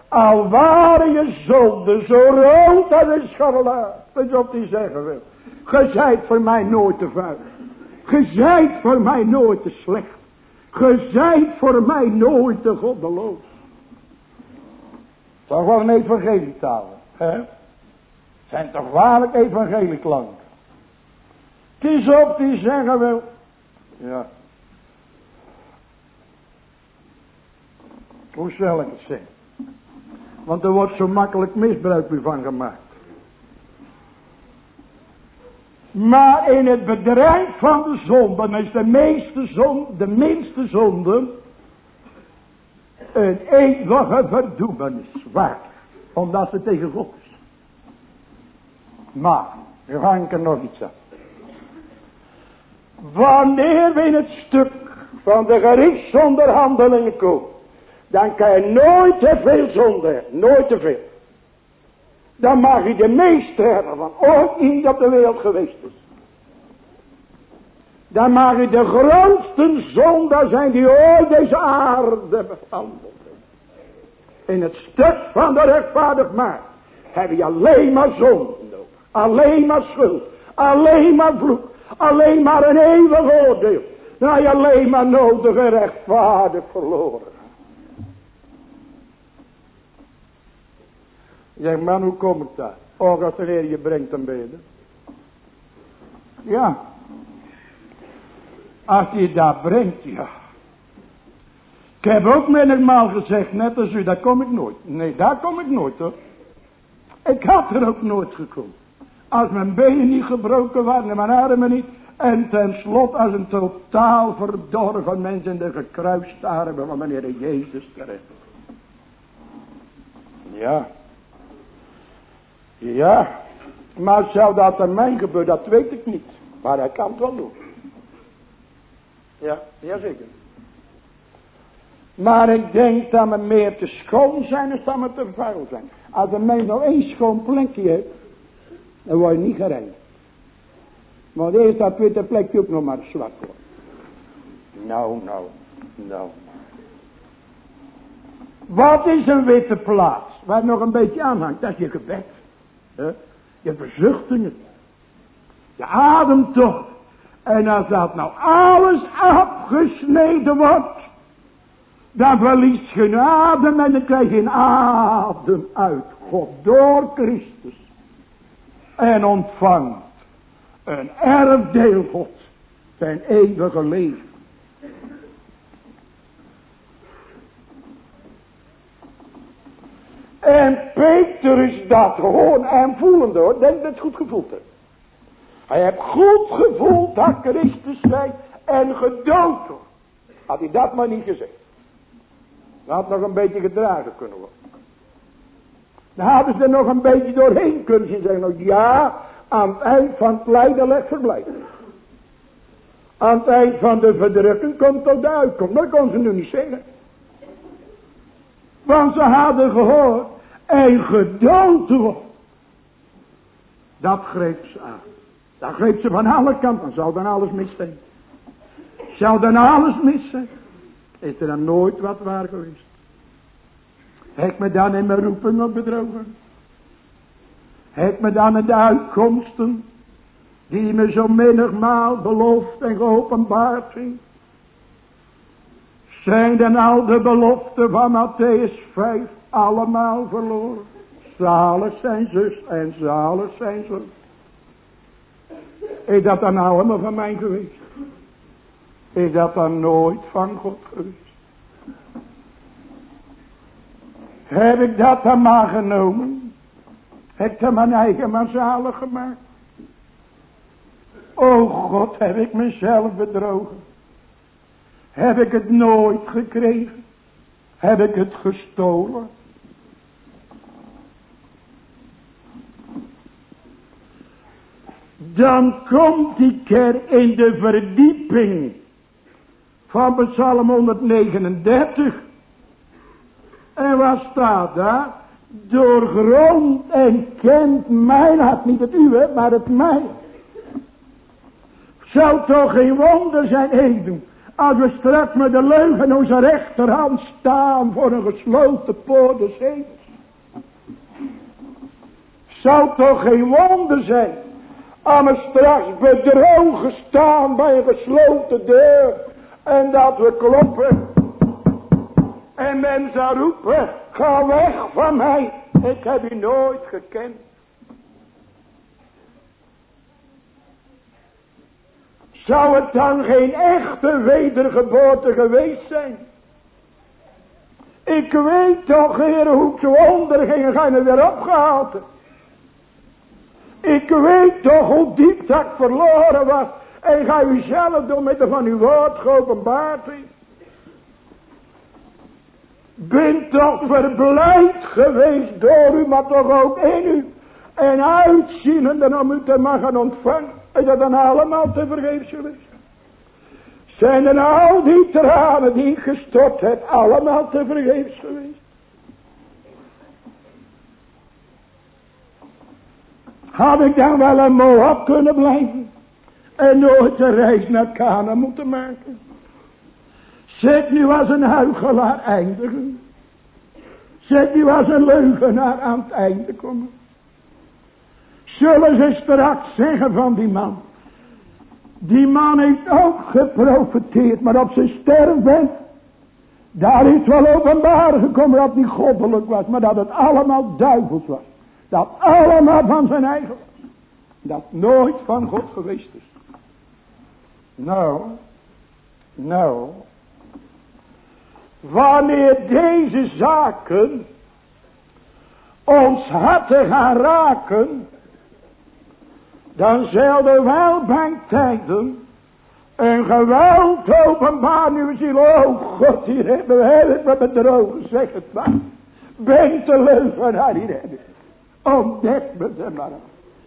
Al waren je zonde zo rood als een scharlaat. Je wat hij zeggen wil? Ge zijt voor mij nooit te vuil. Ge zijt voor mij nooit te slecht. Ge zijt voor mij nooit te goddeloos. Toch wel een evangelietaal. Hè? Zijn toch waarlijk evangelieklanken. Kies op die zeggen wil. Ja. Hoe zal ik het zeggen? Want er wordt zo makkelijk misbruik van gemaakt. Maar in het bedrijf van de zonde is de meeste zonde, de minste zonde, een eeuwige verdoemenis waard. Omdat ze tegen God is. Maar, nu ga ik er nog iets aan. Wanneer we in het stuk van de gerichtsonderhandelingen komen dan kan je nooit te veel zonde Nooit te veel. Dan mag je de meeste hebben van ooit op de wereld geweest is. Dan mag de grootste zonde zijn die ooit deze aarde behandeld In het stuk van de rechtvaardig maakt heb je alleen maar zonde nodig. Alleen maar schuld. Alleen maar vloek. Alleen maar een eeuwig oordeel. Dan je alleen maar nodig en rechtvaardig verloren. Zeg man, hoe komt dat? Oh, als de Heer je brengt dan beden. Ja. Als je dat brengt, ja. Ik heb ook menigmaal gezegd, net als u, daar kom ik nooit. Nee, daar kom ik nooit hoor. Ik had er ook nooit gekomen. Als mijn benen niet gebroken waren en mijn armen niet. En tenslotte als een totaal verdorven mens in de gekruist armen van meneer Jezus terecht. Ja. Ja, maar zou dat aan mij gebeuren, dat weet ik niet. Maar hij kan het wel doen. Ja, jazeker. Maar ik denk dat we meer te schoon zijn dan we te vuil zijn. Als een mens nou één schoon plekje heeft, dan word je niet gereinigd. Want eerst dat witte plekje ook nog maar zwart wordt. Nou, nou, nou. Wat is een witte plaats? Waar nog een beetje aanhangt. Dat is je gebed. Je verzuchtingen. Je ademtocht. En als dat nou alles afgesneden wordt. Dan verliest je adem en dan krijg je een adem uit God door Christus. En ontvangt een erfdeel God. Zijn eeuwige leven. En Petrus dat gewoon en voelende hoor. Denk dat het goed gevoeld heeft. Hij heeft goed gevoeld dat Christus zei en gedood wordt. Had hij dat maar niet gezegd. Dan had nog een beetje gedragen kunnen worden. Dan hadden ze er nog een beetje doorheen kunnen zien. Zeggen nog ja, aan het eind van het lijden legt verblijf. Aan het eind van de verdrukking komt tot de uitkomst. Dat kon ze nu niet zeggen. Want ze hadden gehoord. En gedood wordt. Dat greep ze aan. Dat greep ze van alle kanten. Zou dan alles mis zijn. Zou dan alles mis zijn. Is er dan nooit wat waar geweest. Heb me dan in mijn roeping op bedrogen. Heb me dan in de uitkomsten. Die me zo menigmaal beloofd en geopenbaard zijn. Zijn dan al de beloften van Matthäus 5 allemaal verloren. Zalig zijn zus en zalig zijn zus. Is dat dan allemaal van mij geweest? Is dat dan nooit van God geweest? Heb ik dat dan maar genomen? Heb ik mijn eigen maar zalig gemaakt? O God, heb ik mezelf bedrogen? Heb ik het nooit gekregen? Heb ik het gestolen? Dan komt die keer in de verdieping van Psalm 139. En wat staat daar? Doorgrond en kent mijn hart, niet het uwe, maar het mijne. Zou toch geen wonder zijn, Eden, als we straks met de leugen onze rechterhand staan voor een gesloten poort des. Zou toch geen wonder zijn, als we straks bedrogen staan bij een gesloten deur en dat we kloppen. En men zou roepen, ga weg van mij, ik heb u nooit gekend. Zou het dan geen echte wedergeboorte geweest zijn? Ik weet toch, Heer, hoe ik zo onderging en ga je me weer opgehaald. Ik weet toch hoe diep dat verloren was. En ga u zelf door middel van uw woord geopenbaard heeft. Ben toch verblijd geweest door u, maar toch ook in u. En uitzienende om u te mogen ontvangen. Is dat dan allemaal te vergeefs geweest? Zijn er al die tranen die ik gestort heb, allemaal te vergeefs geweest? Had ik dan wel een Moab kunnen blijven? En nooit de reis naar Kana moeten maken? Zet nu als een huigelaar eindigen. Zet nu als een leugenaar aan het einde komen. Zullen ze straks zeggen van die man. Die man heeft ook geprofiteerd, maar op zijn sterfbed. Daar is wel openbaar gekomen dat niet goddelijk was, maar dat het allemaal duivels was. Dat allemaal van zijn eigen. Dat nooit van God geweest is. Nou, nou. Wanneer deze zaken ons harten gaan raken, dan zal er wel bij tijden een geweld openbaar nu ziel. Oh God, hier hebben we met bedrogen, zeg het maar. Ben te leugenaar hier hebben. Ontdek me ze maar.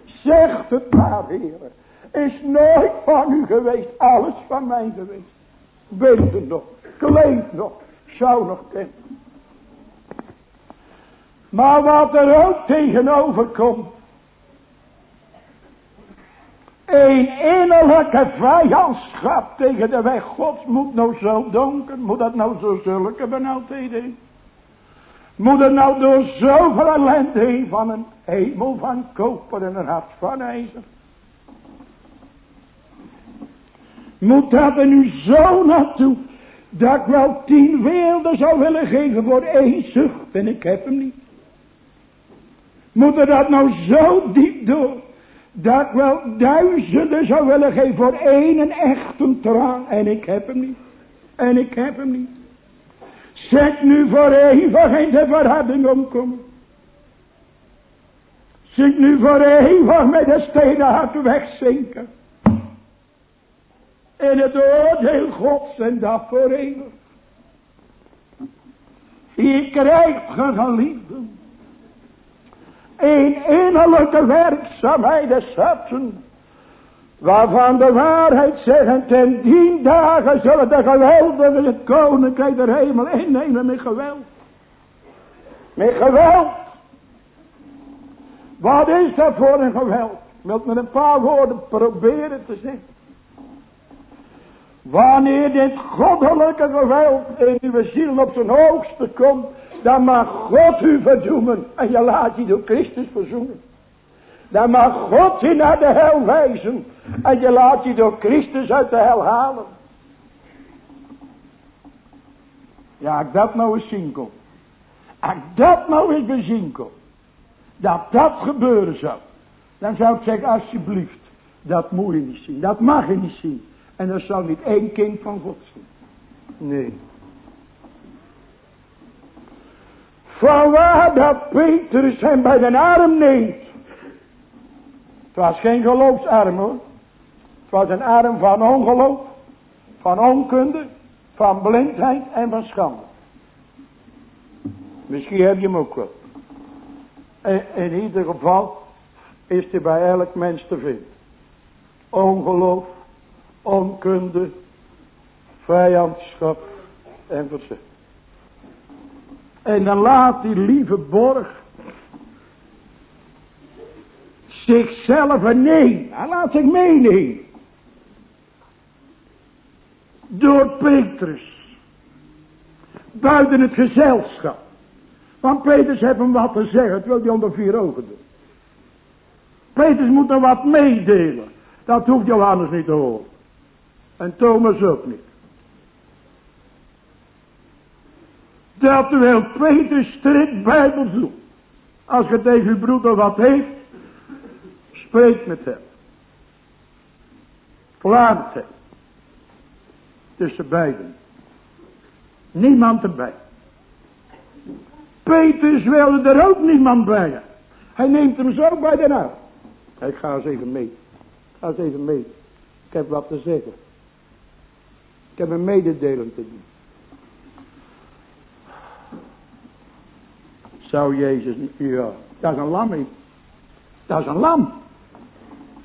Zeg het maar, Heer. Is nooit van u geweest, alles van mij geweest. het nog, kleed nog, zou nog kennen. Maar wat er ook tegenover komt. Een innerlijke vijandschap tegen de weg gods moet nou zo donker, moet dat nou zo zulke benauwdheden. Moet het nou door zoveel ellende heen van een hemel van koper en een hart van ijzer. Moet dat er nu zo naartoe, dat ik wel tien werelden zou willen geven voor één zucht en ik heb hem niet. Moet er dat nou zo diep door, dat ik wel duizenden zou willen geven voor één echte traan en ik heb hem niet. En ik heb hem niet. Zet nu voor eeuwig in de verharding omkomen. Zit nu voor eeuwig met de stenen hart wegzinken. In het oordeel gods en dat voor eeuwig. Je krijgt geliefden. Een innerlijke werkzaamheid des harten. Waarvan de waarheid zegt, ten dien dagen zullen de geweldigen het koninkrijk der hemel innemen met geweld. Met geweld. Wat is dat voor een geweld? Ik wil met een paar woorden proberen te zeggen. Wanneer dit goddelijke geweld in uw ziel op zijn hoogste komt, dan mag God u verdoemen en je laat je door Christus verzoenen. Dan mag God je naar de hel wijzen. En je laat je door Christus uit de hel halen. Ja, ik dat nou eens zien kom. Als dat nou eens bezien kom. Dat dat gebeuren zou. Dan zou ik zeggen, alsjeblieft. Dat moet je niet zien. Dat mag je niet zien. En dat zou niet één kind van God zien. Nee. Van waar dat Petrus hem bij de arm neemt. Het was geen geloofsarm hoor. Het was een arm van ongeloof, van onkunde, van blindheid en van schande. Misschien heb je hem ook wel. In, in ieder geval is hij bij elk mens te vinden. Ongeloof, onkunde, vijandschap en verzet. En dan laat die lieve borg zichzelf nemen. Hij laat zich meenemen. Door Petrus. Buiten het gezelschap. Want Petrus heeft hem wat te zeggen. Het wil hij onder vier ogen doen. Petrus moet er wat meedelen. Dat hoeft Johannes niet te horen. En Thomas ook niet. Dat wil Petrus strikt bijbels doen. Als je tegen uw broeder wat heeft. Spreek met hem. Laat hem. Tussen beiden. Niemand erbij. Petrus wilde er ook niemand bij. Hij neemt hem zo bij de naam. Ik ga eens even mee. Ga eens even mee. Ik heb wat te zeggen. Ik heb een mededeling te doen. Zou Jezus, ja, dat is een lam. Dat is een lam.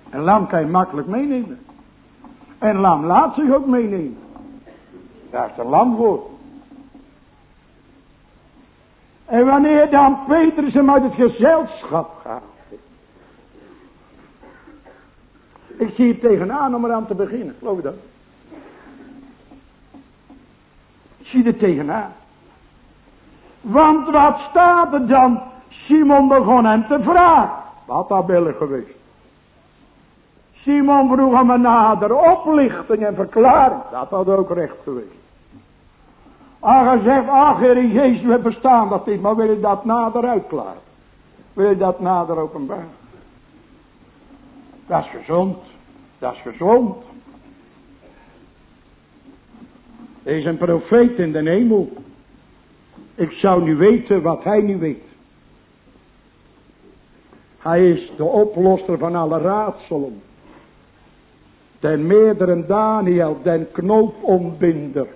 Een lam kan je makkelijk meenemen. En een lam laat zich ook meenemen. Daar is een lam voor. En wanneer dan Petrus hem uit het gezelschap gaat. Ik zie het tegenaan om eraan te beginnen. Geloof je dat? Ik zie er tegenaan. Want wat staat er dan? Simon begon hem te vragen. Wat dat billig geweest. Simon vroeg hem een nader oplichting en verklaring. Dat had ook recht geweest. Ach, hij zegt, ach, Heer Jezus, we bestaan dat niet, maar wil je dat nader uitklaren? Wil je dat nader openbaren? Dat is gezond. Dat is gezond. Hij is een profeet in de hemel. Ik zou nu weten wat hij nu weet. Hij is de oplosser van alle raadselen. Den meerdere Daniel, den knoopontbinder.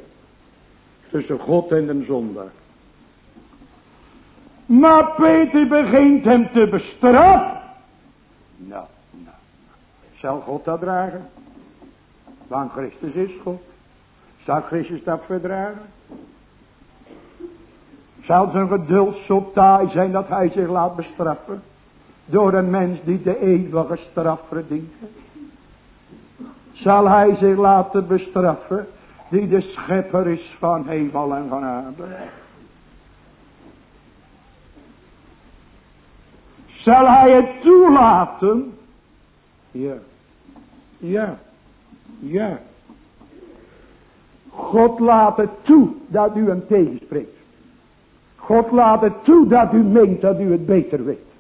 Tussen God en de zondaar. Maar Peter begint hem te bestraffen. Nou, nou. Zal God dat dragen? Want Christus is God. Zal Christus dat verdragen? Zal zijn geduld zo taai zijn dat hij zich laat bestraffen? Door een mens die de eeuwige straf verdient. Zal hij zich laten bestraffen die de schepper is van hemel en van aarde? Zal hij het toelaten? Ja. Ja. Ja. God laat het toe dat u hem tegenspreekt. God laat het toe dat u meent dat u het beter weet.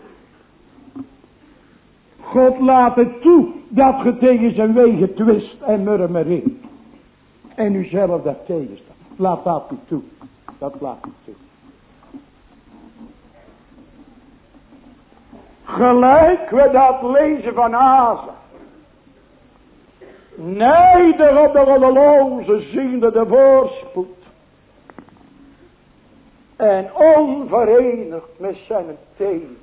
God laat het toe dat ge tegen zijn wegen twist en murmureert. En u zelf dat tegenstaat. Laat dat u toe. Dat laat u toe. Gelijk we dat lezen van Asa. Nijdig op de goddeloze ziende de voorspoed. En onverenigd met zijn tegenspoed.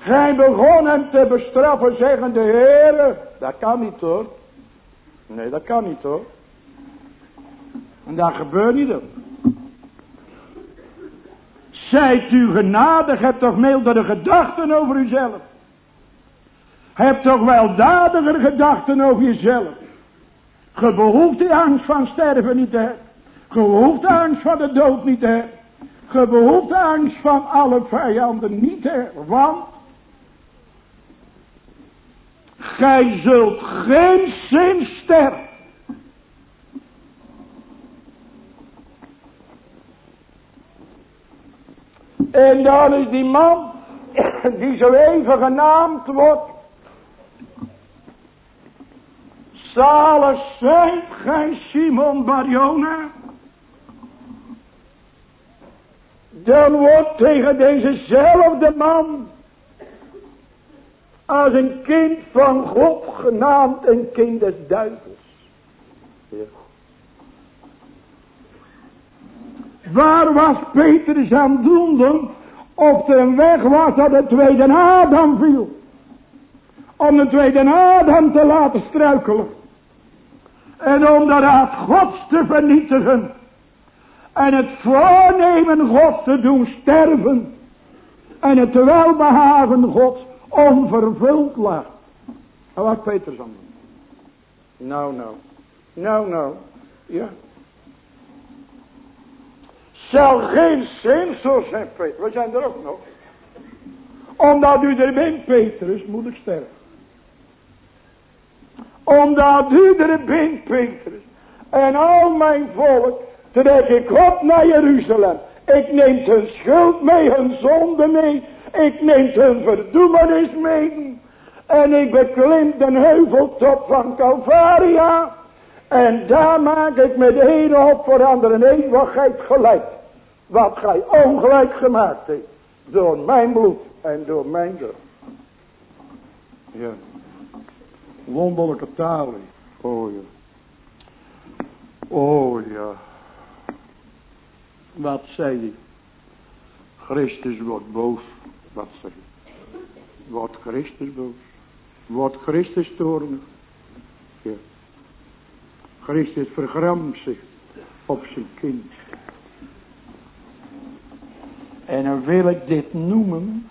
Gij begon hem te bestraffen, zeggende, Heere, dat kan niet hoor. Nee, dat kan niet hoor. En dat gebeurt niet hoor. Zijt u genadig, hebt toch mildere gedachten over uzelf. Heb toch wel dadiger gedachten over jezelf. Ge behoeft de angst van sterven niet te hebben. Behoeft de angst van de dood niet te hebben. Behoeft de angst van alle vijanden niet te hebben. Want gij zult geen zin. En dan is die man die zo even genaamd wordt. Zalig zijt gij Simon Barjona. Dan wordt tegen dezezelfde man als een kind van God genaamd een kind des duivels. Waar was Petrus aan doen op de weg was dat de tweede Adam viel. Om de tweede Adam te laten struikelen. En om de raad gods te vernietigen. En het voornemen God te doen sterven. En het welbehagen gods onvervuld laat. En wat Petrus aan doen? Nou, nou. Nou, nou. Ja. Zal geen zin zo zijn, Petrus. We zijn er ook nog. Omdat u er bent, Petrus, moet ik sterven. Omdat u er bent, Petrus. En al mijn volk trek ik op naar Jeruzalem. Ik neem hun schuld mee, hun zonde mee. Ik neem hun verdoemenis mee. En ik beklim de heuveltop van Calvaria. En daar maak ik met één op voor anderen eeuwigheid gelijk. Wat gij ongelijk gemaakt heeft. Door mijn bloed en door mijn dood. Ja. Wonderlijke taal. Oh ja. Oh ja. Wat zei hij? Christus wordt boos. Wat hij? Wordt Christus boos. Wordt Christus toornig. Ja. Christus vergramt zich op zijn kind. En dan wil ik dit noemen.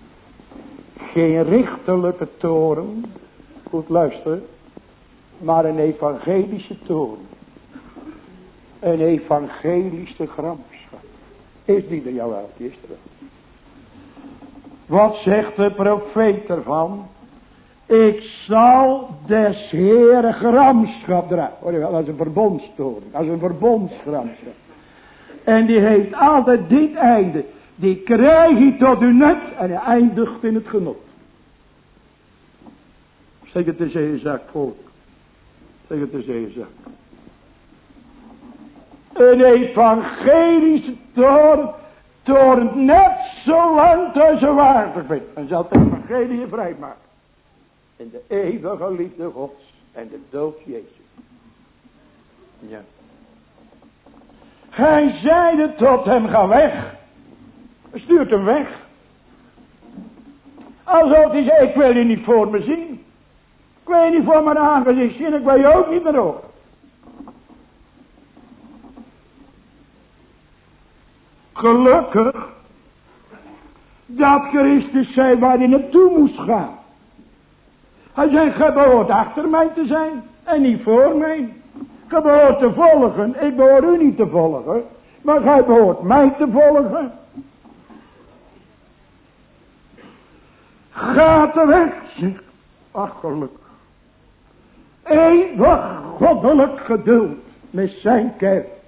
Geen richterlijke toren. Goed luisteren. Maar een evangelische toren. Een evangelische gramschap. Is die er jou uit? Is er wel. Wat zegt de profeet ervan? Ik zal des Heeren gramschap dragen. Dat is een verbondstoren. Dat is een verbondsgramschap. En die heeft altijd dit einde. Die krijg je tot uw net en hij eindigt in het genot. Zeg het eens in je zak, volk. Zeg het eens in je zak. Een evangelische toren torent net zo lang tussen waardig bent. En zal het evangelie je vrijmaken. In de eeuwige liefde gods en de dood Jezus. Ja. Hij zeide tot hem, ga weg. Stuurt hem weg. Alsof hij zei, ik wil je niet voor me zien. weet niet voor mijn aangezicht en ik weet ook niet meer op. Gelukkig dat Christus zei waar hij naartoe moest gaan. Hij zei, gij behoort achter mij te zijn en niet voor mij. Gij behoort te volgen, ik behoor u niet te volgen, maar gij behoort mij te volgen. Gaat er weg, zegt, ach gelukkig. Eeuwig goddelijk geduld met zijn kerk.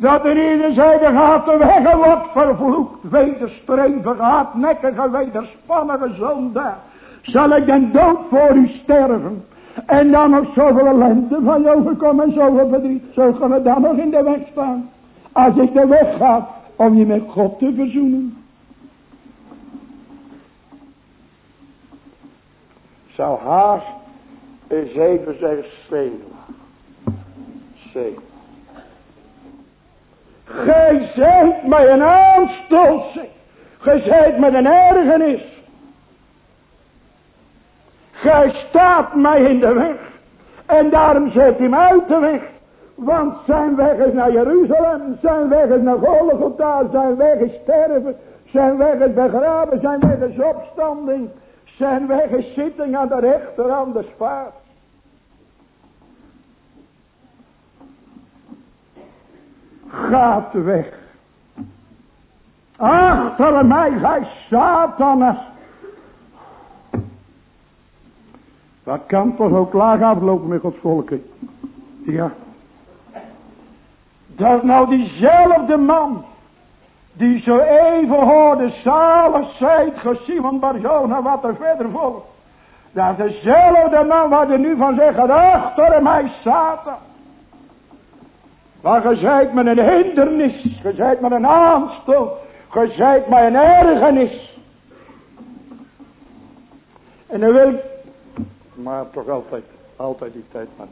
Dat er ieder zijde gaat de weg wordt vervloekt. Wederstrevige, hardnekkige, wederspannige zonde. Zal ik den dood voor u sterven. En dan nog zoveel ellende van je overkomen en zoveel verdriet. Zo gaan we dan nog in de weg staan. Als ik de weg ga om je met God te verzoenen. Zou haast eens even zeggen zenuw. Zenuw. Gij zijt mij een aanstoot. Gij zijt met een ergernis. Gij staat mij in de weg. En daarom zet hij mij uit de weg. Want zijn weg is naar Jeruzalem. Zijn weg is naar Golgotha. Zijn weg is sterven. Zijn weg is begraven. Zijn weg is opstanding. Zijn weg is zitting aan de rechterhand des vaders. Gaat weg. Achter mij, gij Satanas. Dat kan toch ook laag aflopen met Gods volken. Ja. Dat nou diezelfde man. Die zo even hoorde, zalig zijt Simon Barjona, wat er verder volgt. Dat is dezelfde man waar je nu van zegt, achter mij Satan. Maar ge zijt met een hindernis. Ge zijt met een aanstoot. Ge zijt met een ergernis. En dan wil ik. Maar toch altijd. Altijd die tijd man.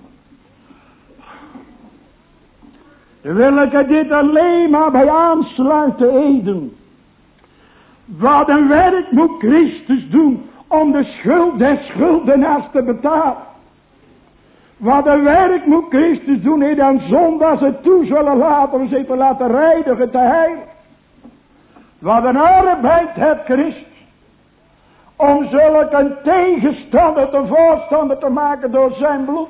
Dan wil ik dit alleen maar bij aansluiten Eden. Wat een werk moet Christus doen om de schuld des schuldenaars te betalen. Wat een werk moet Christus doen in dan zondags het toe zullen laten om zich te laten reinigen, te heilen. Wat een arbeid heeft Christus. Om zulke tegenstander te voorstander te maken door zijn bloed.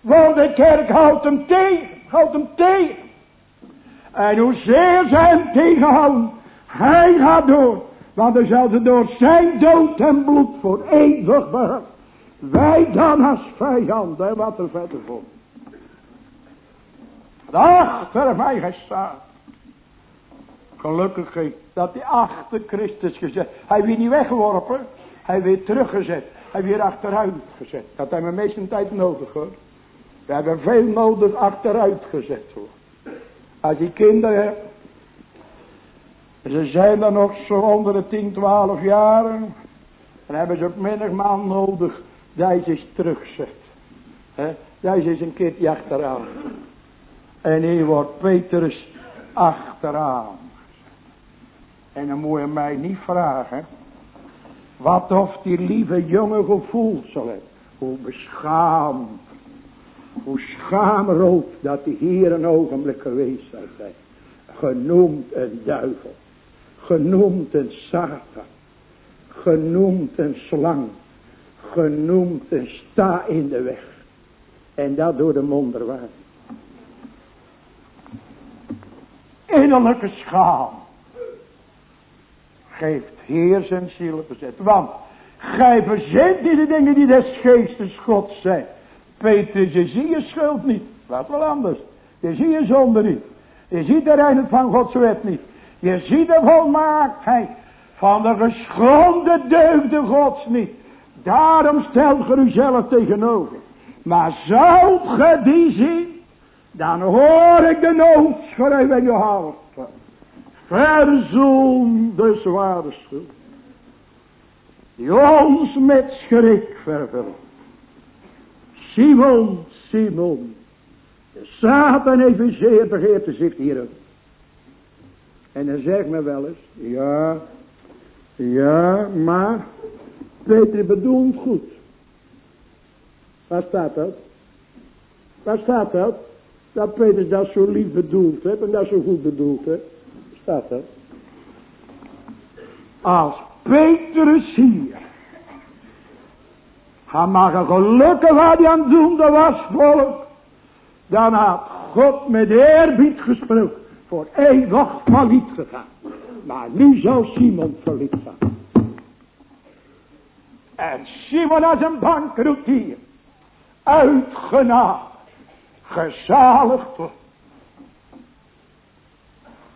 Want de kerk houdt hem tegen, houdt hem tegen. En hoezeer zij hem tegenhouden, hij gaat door. Want er zal ze door zijn dood en bloed voor eeuwig behouden. Wij dan als vijanden, wat er verder voor. Achter mij gestaan. Gelukkig dat hij achter Christus gezet. Hij weer niet weggeworpen. Hij weer teruggezet. Hij weer achteruit gezet. Dat hebben we meestal tijd nodig hoor. We hebben veel nodig achteruit gezet hoor. Als je kinderen. Ze zijn dan nog zo onder de 10, 12 jaren. Dan hebben ze ook man nodig Deze is terugzet. Deze is een keertje achteraan. En hier wordt Petrus achteraan. En dan moet je mij niet vragen. Wat of die lieve jongen gevoeld zal hebben. Hoe beschaamd. Hoe schaamrood dat hij hier een ogenblik geweest zou zijn. Genoemd een duivel. Genoemd een Satan. Genoemd een slang genoemd en sta in de weg. En dat door de monderwaard. Innerlijke schaam. Geeft Heer zijn ziel bezet. Want gij verzint die de dingen die des geestes God zijn. Peter, je ziet je schuld niet. Wat wel anders. Je ziet je zonde niet. Je ziet de reinheid van Gods wet niet. Je ziet de volmaaktheid van de geschonde deugde Gods niet. Daarom stelt ge uzelf tegenover. Maar zou ge die zien, dan hoor ik de noodschreeuw in je hart. Verzoen de zware schuld. Die ons met schrik vervult. Simon, Simon. De Satan evenzeer begeert te zich hierin. En dan zegt me wel eens, ja, ja, maar Peter bedoelt goed. Waar staat dat? Waar staat dat? Dat Peter dat zo lief bedoeld heeft en dat zo goed bedoeld heeft. Staat dat? Als Petrus hier. Ga maar gelukkig wat hij aan het doen dat was volk. Dan had God met eerbied gesproken. Voor eeuwig verliet gegaan. Maar nu zou Simon verliet gaan. En Simon als een bankroet hier. Uitgenaamd. Gezaligd.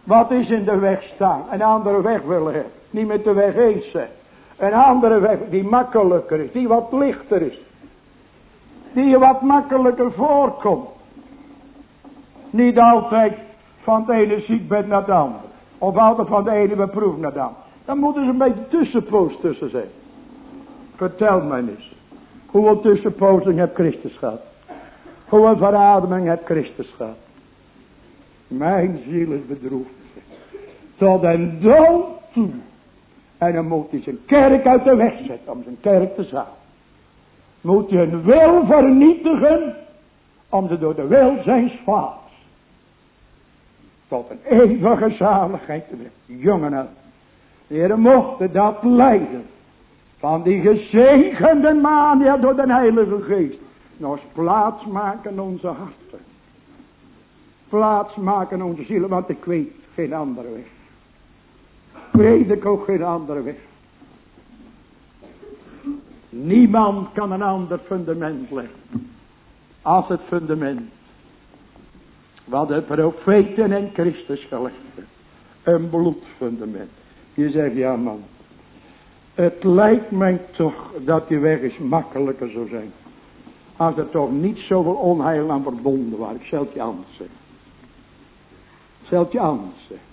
Wat is in de weg staan? Een andere weg willen hebben. Niet met de weg eens zijn. Een andere weg die makkelijker is. Die wat lichter is. Die je wat makkelijker voorkomt. Niet altijd van het ene ziekbed naar het andere. Of altijd van de ene beproef naar het andere. Dan moet er een beetje tussenpoos tussen zijn. Vertel mij eens. Hoeveel tussenpozing heb Christus gehad? Hoeveel verademing heb Christus gehad? Mijn ziel is bedroefd. Tot een dood toe. En dan moet hij zijn kerk uit de weg zetten om zijn kerk te zagen. Moet hij een wil vernietigen om ze door de wil zijn vaders tot een eeuwige zaligheid te brengen. Jongen, Heer, mochten dat lijden van die gezegende mania door de Heilige Geest nog plaats maken onze harten. Plaats maken onze zielen, want ik weet geen andere weg. Predik ook geen andere weg. Niemand kan een ander fundament leggen. Als het fundament. Wat de profeten en Christus gelegd Een bloedfundament. Je zegt ja man. Het lijkt mij toch dat die weg eens makkelijker zou zijn. Als er toch niet zoveel onheil aan verbonden was. Ik zal het je anders zeggen. Ik zal het je anders zeggen.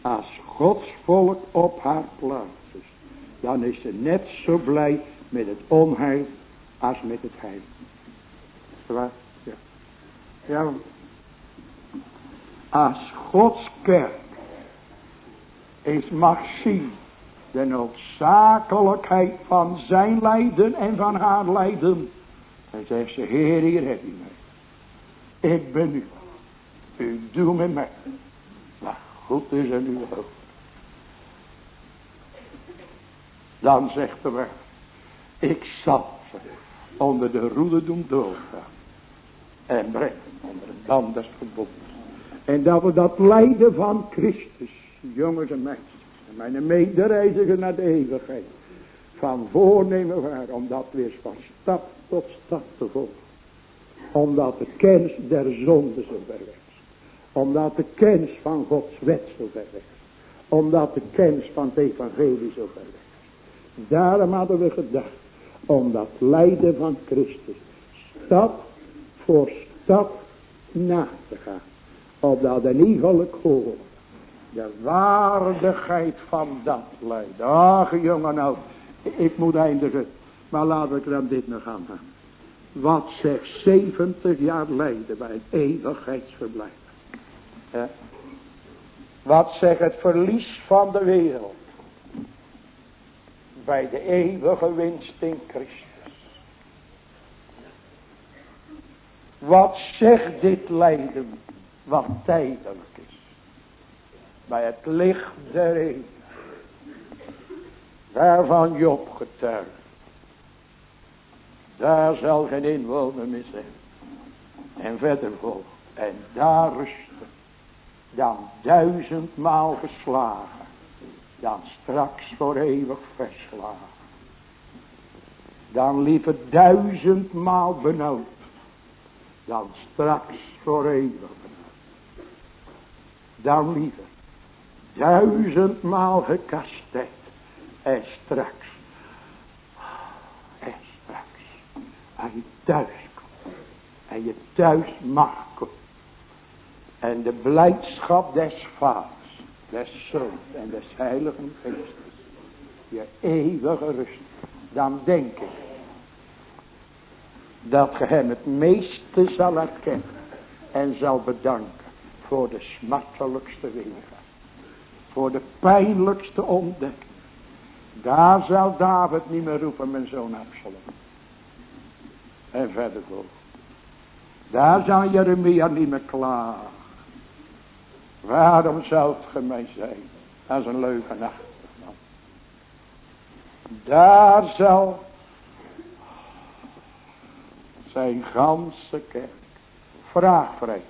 Als Gods volk op haar plaats is. Dan is ze net zo blij met het onheil als met het heil. Waar? Ja. Ja. Als Gods kerk eens mag zien de noodzakelijkheid van zijn lijden en van haar lijden. Dan zegt ze, Heer, hier heb je mij. Ik ben u. U doet met mij. Maar goed is in uw hoofd. Dan zegt de weg, ik zal ze onder de roede doen doorgaan. En brengen onder het band des. En dat we dat lijden van Christus, jongens en meisjes, mijn medereizigers naar de eeuwigheid, van voornemen waren om dat weer van stap tot stap te volgen. Omdat de kennis der zonde zo ver weg is. Omdat de kennis van Gods wet zo ver weg is. Omdat de kennis van het evangelie zo ver weg is. Daarom hadden we gedacht, om dat lijden van Christus, stap voor stap na te gaan. Opdat een iegelijk hoort. De waardigheid van dat lijden. Ach jongen nou. Ik moet eindigen. Maar laat ik dan dit nog aan gaan. Wat zegt 70 jaar lijden bij het eeuwigheidsverblijf. Wat zegt het verlies van de wereld. Bij de eeuwige winst in Christus. Wat zegt dit lijden wat tijdelijk is. Bij het licht der eeuw. Waarvan Job getuigt. Daar zal geen inwoner meer zijn. En verder volgt. En daar rusten. Dan duizendmaal geslagen. Dan straks voor eeuwig verslagen. Dan liever duizendmaal benauwd dan straks voor eeuwig. Dan liever duizendmaal gekastheid en straks, en straks, als je thuis komt. En je thuis mag komen. En de blijdschap des vaders, des zoons en des heiligen geestes, je eeuwige rust, dan denk ik dat ge hem het meeste zal erkennen en zal bedanken voor de smartelijkste wegen, voor de pijnlijkste ontdekking, Daar zal David niet meer roepen, mijn zoon Absalom. En verder door. Daar zal Jeremia niet meer klagen. Waarom zou het gemeen zijn? Als een leugenaar. Daar zal zijn ganse kerk vraagvrij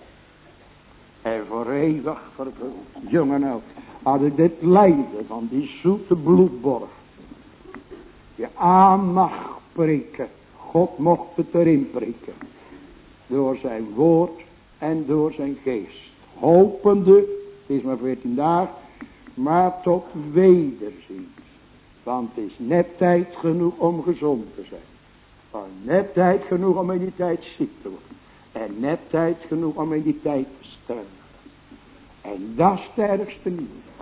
en voor eeuwig vervuld. Jongen nou, had ik dit lijden van die zoete bloedborg je aan mag prikken. God mocht het erin prikken. Door zijn woord en door zijn geest. Hopende, het is maar veertien dagen, maar tot wederzien. Want het is net tijd genoeg om gezond te zijn. Maar net tijd genoeg om in die tijd ziek te worden. En net tijd genoeg om in die tijd te sterven. En dat is het ergste niet.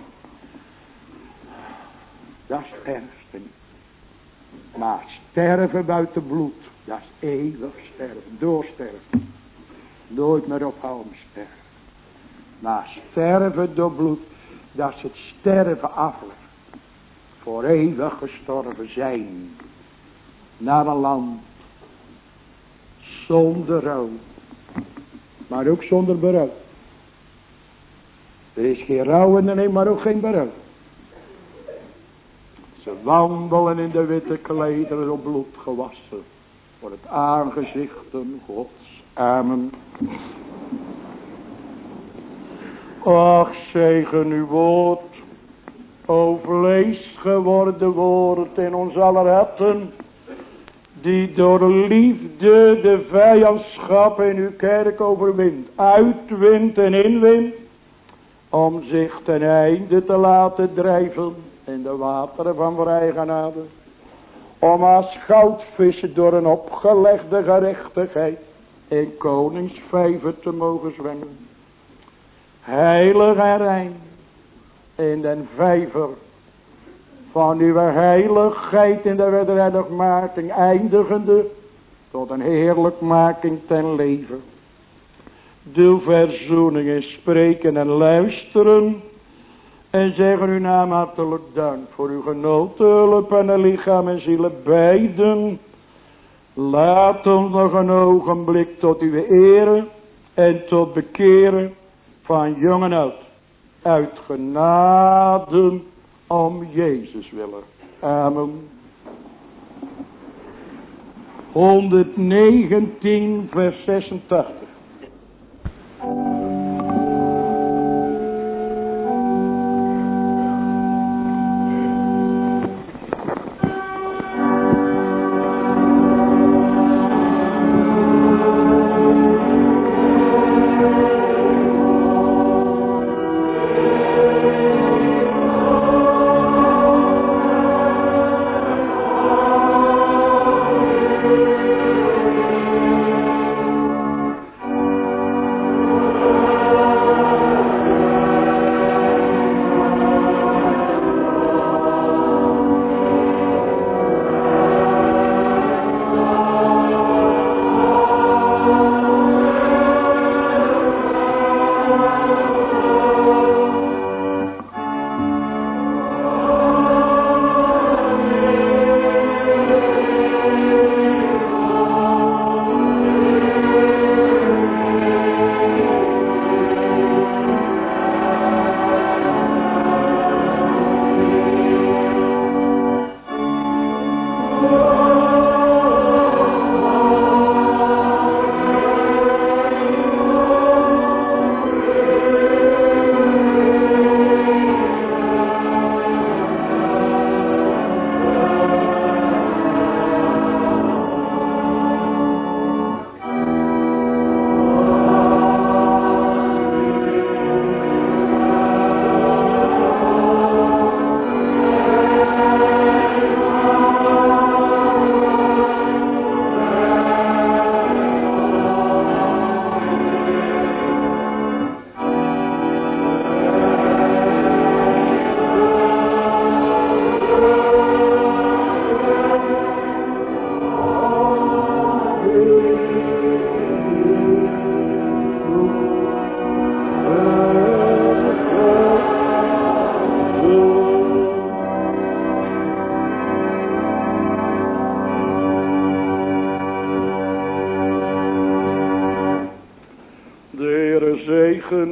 Dat is ergste niet. Maar sterven buiten bloed, dat is eeuwig sterven, doorsterven. Nooit meer ophouden sterven. Maar sterven door bloed, dat is het sterven afleggen. Voor eeuwig gestorven zijn. Naar een land. Zonder rouw. Maar ook zonder berouw. Er is geen rouw en nee, maar ook geen berouw. Ze wandelen in de witte klederen op bloed gewassen. Voor het aangezichten Gods. Amen. Ach, zegen uw woord. O vlees geworden woord in ons aller. Die door liefde de vijandschap in uw kerk overwint. Uitwint en inwint. Om zich ten einde te laten drijven in de wateren van vrijgenade. Om als goudvissen door een opgelegde gerechtigheid in koningsvijver te mogen zwemmen. Heilig en rein in den vijver van uw heiligheid in de wederheiligmaking eindigende tot een heerlijkmaking ten leven. Doe verzoening in spreken en luisteren en zeggen uw naam hartelijk dank voor uw genoten hulp en de lichaam en zielen beiden. Laat ons nog een ogenblik tot uw ere en tot bekeren van jong en oud. Uit genade om Jezus willen. Amen. 119 vers 86.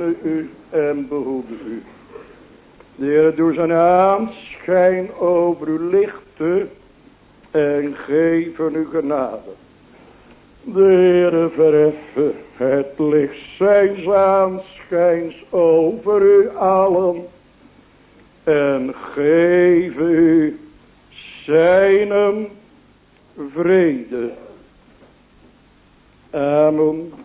U en behoede u. De Heer doe zijn aanschijn over u lichten en geven u genade. De Heere verheffen het licht zijn aanschijns over u allen en geven u zijn vrede. Amen.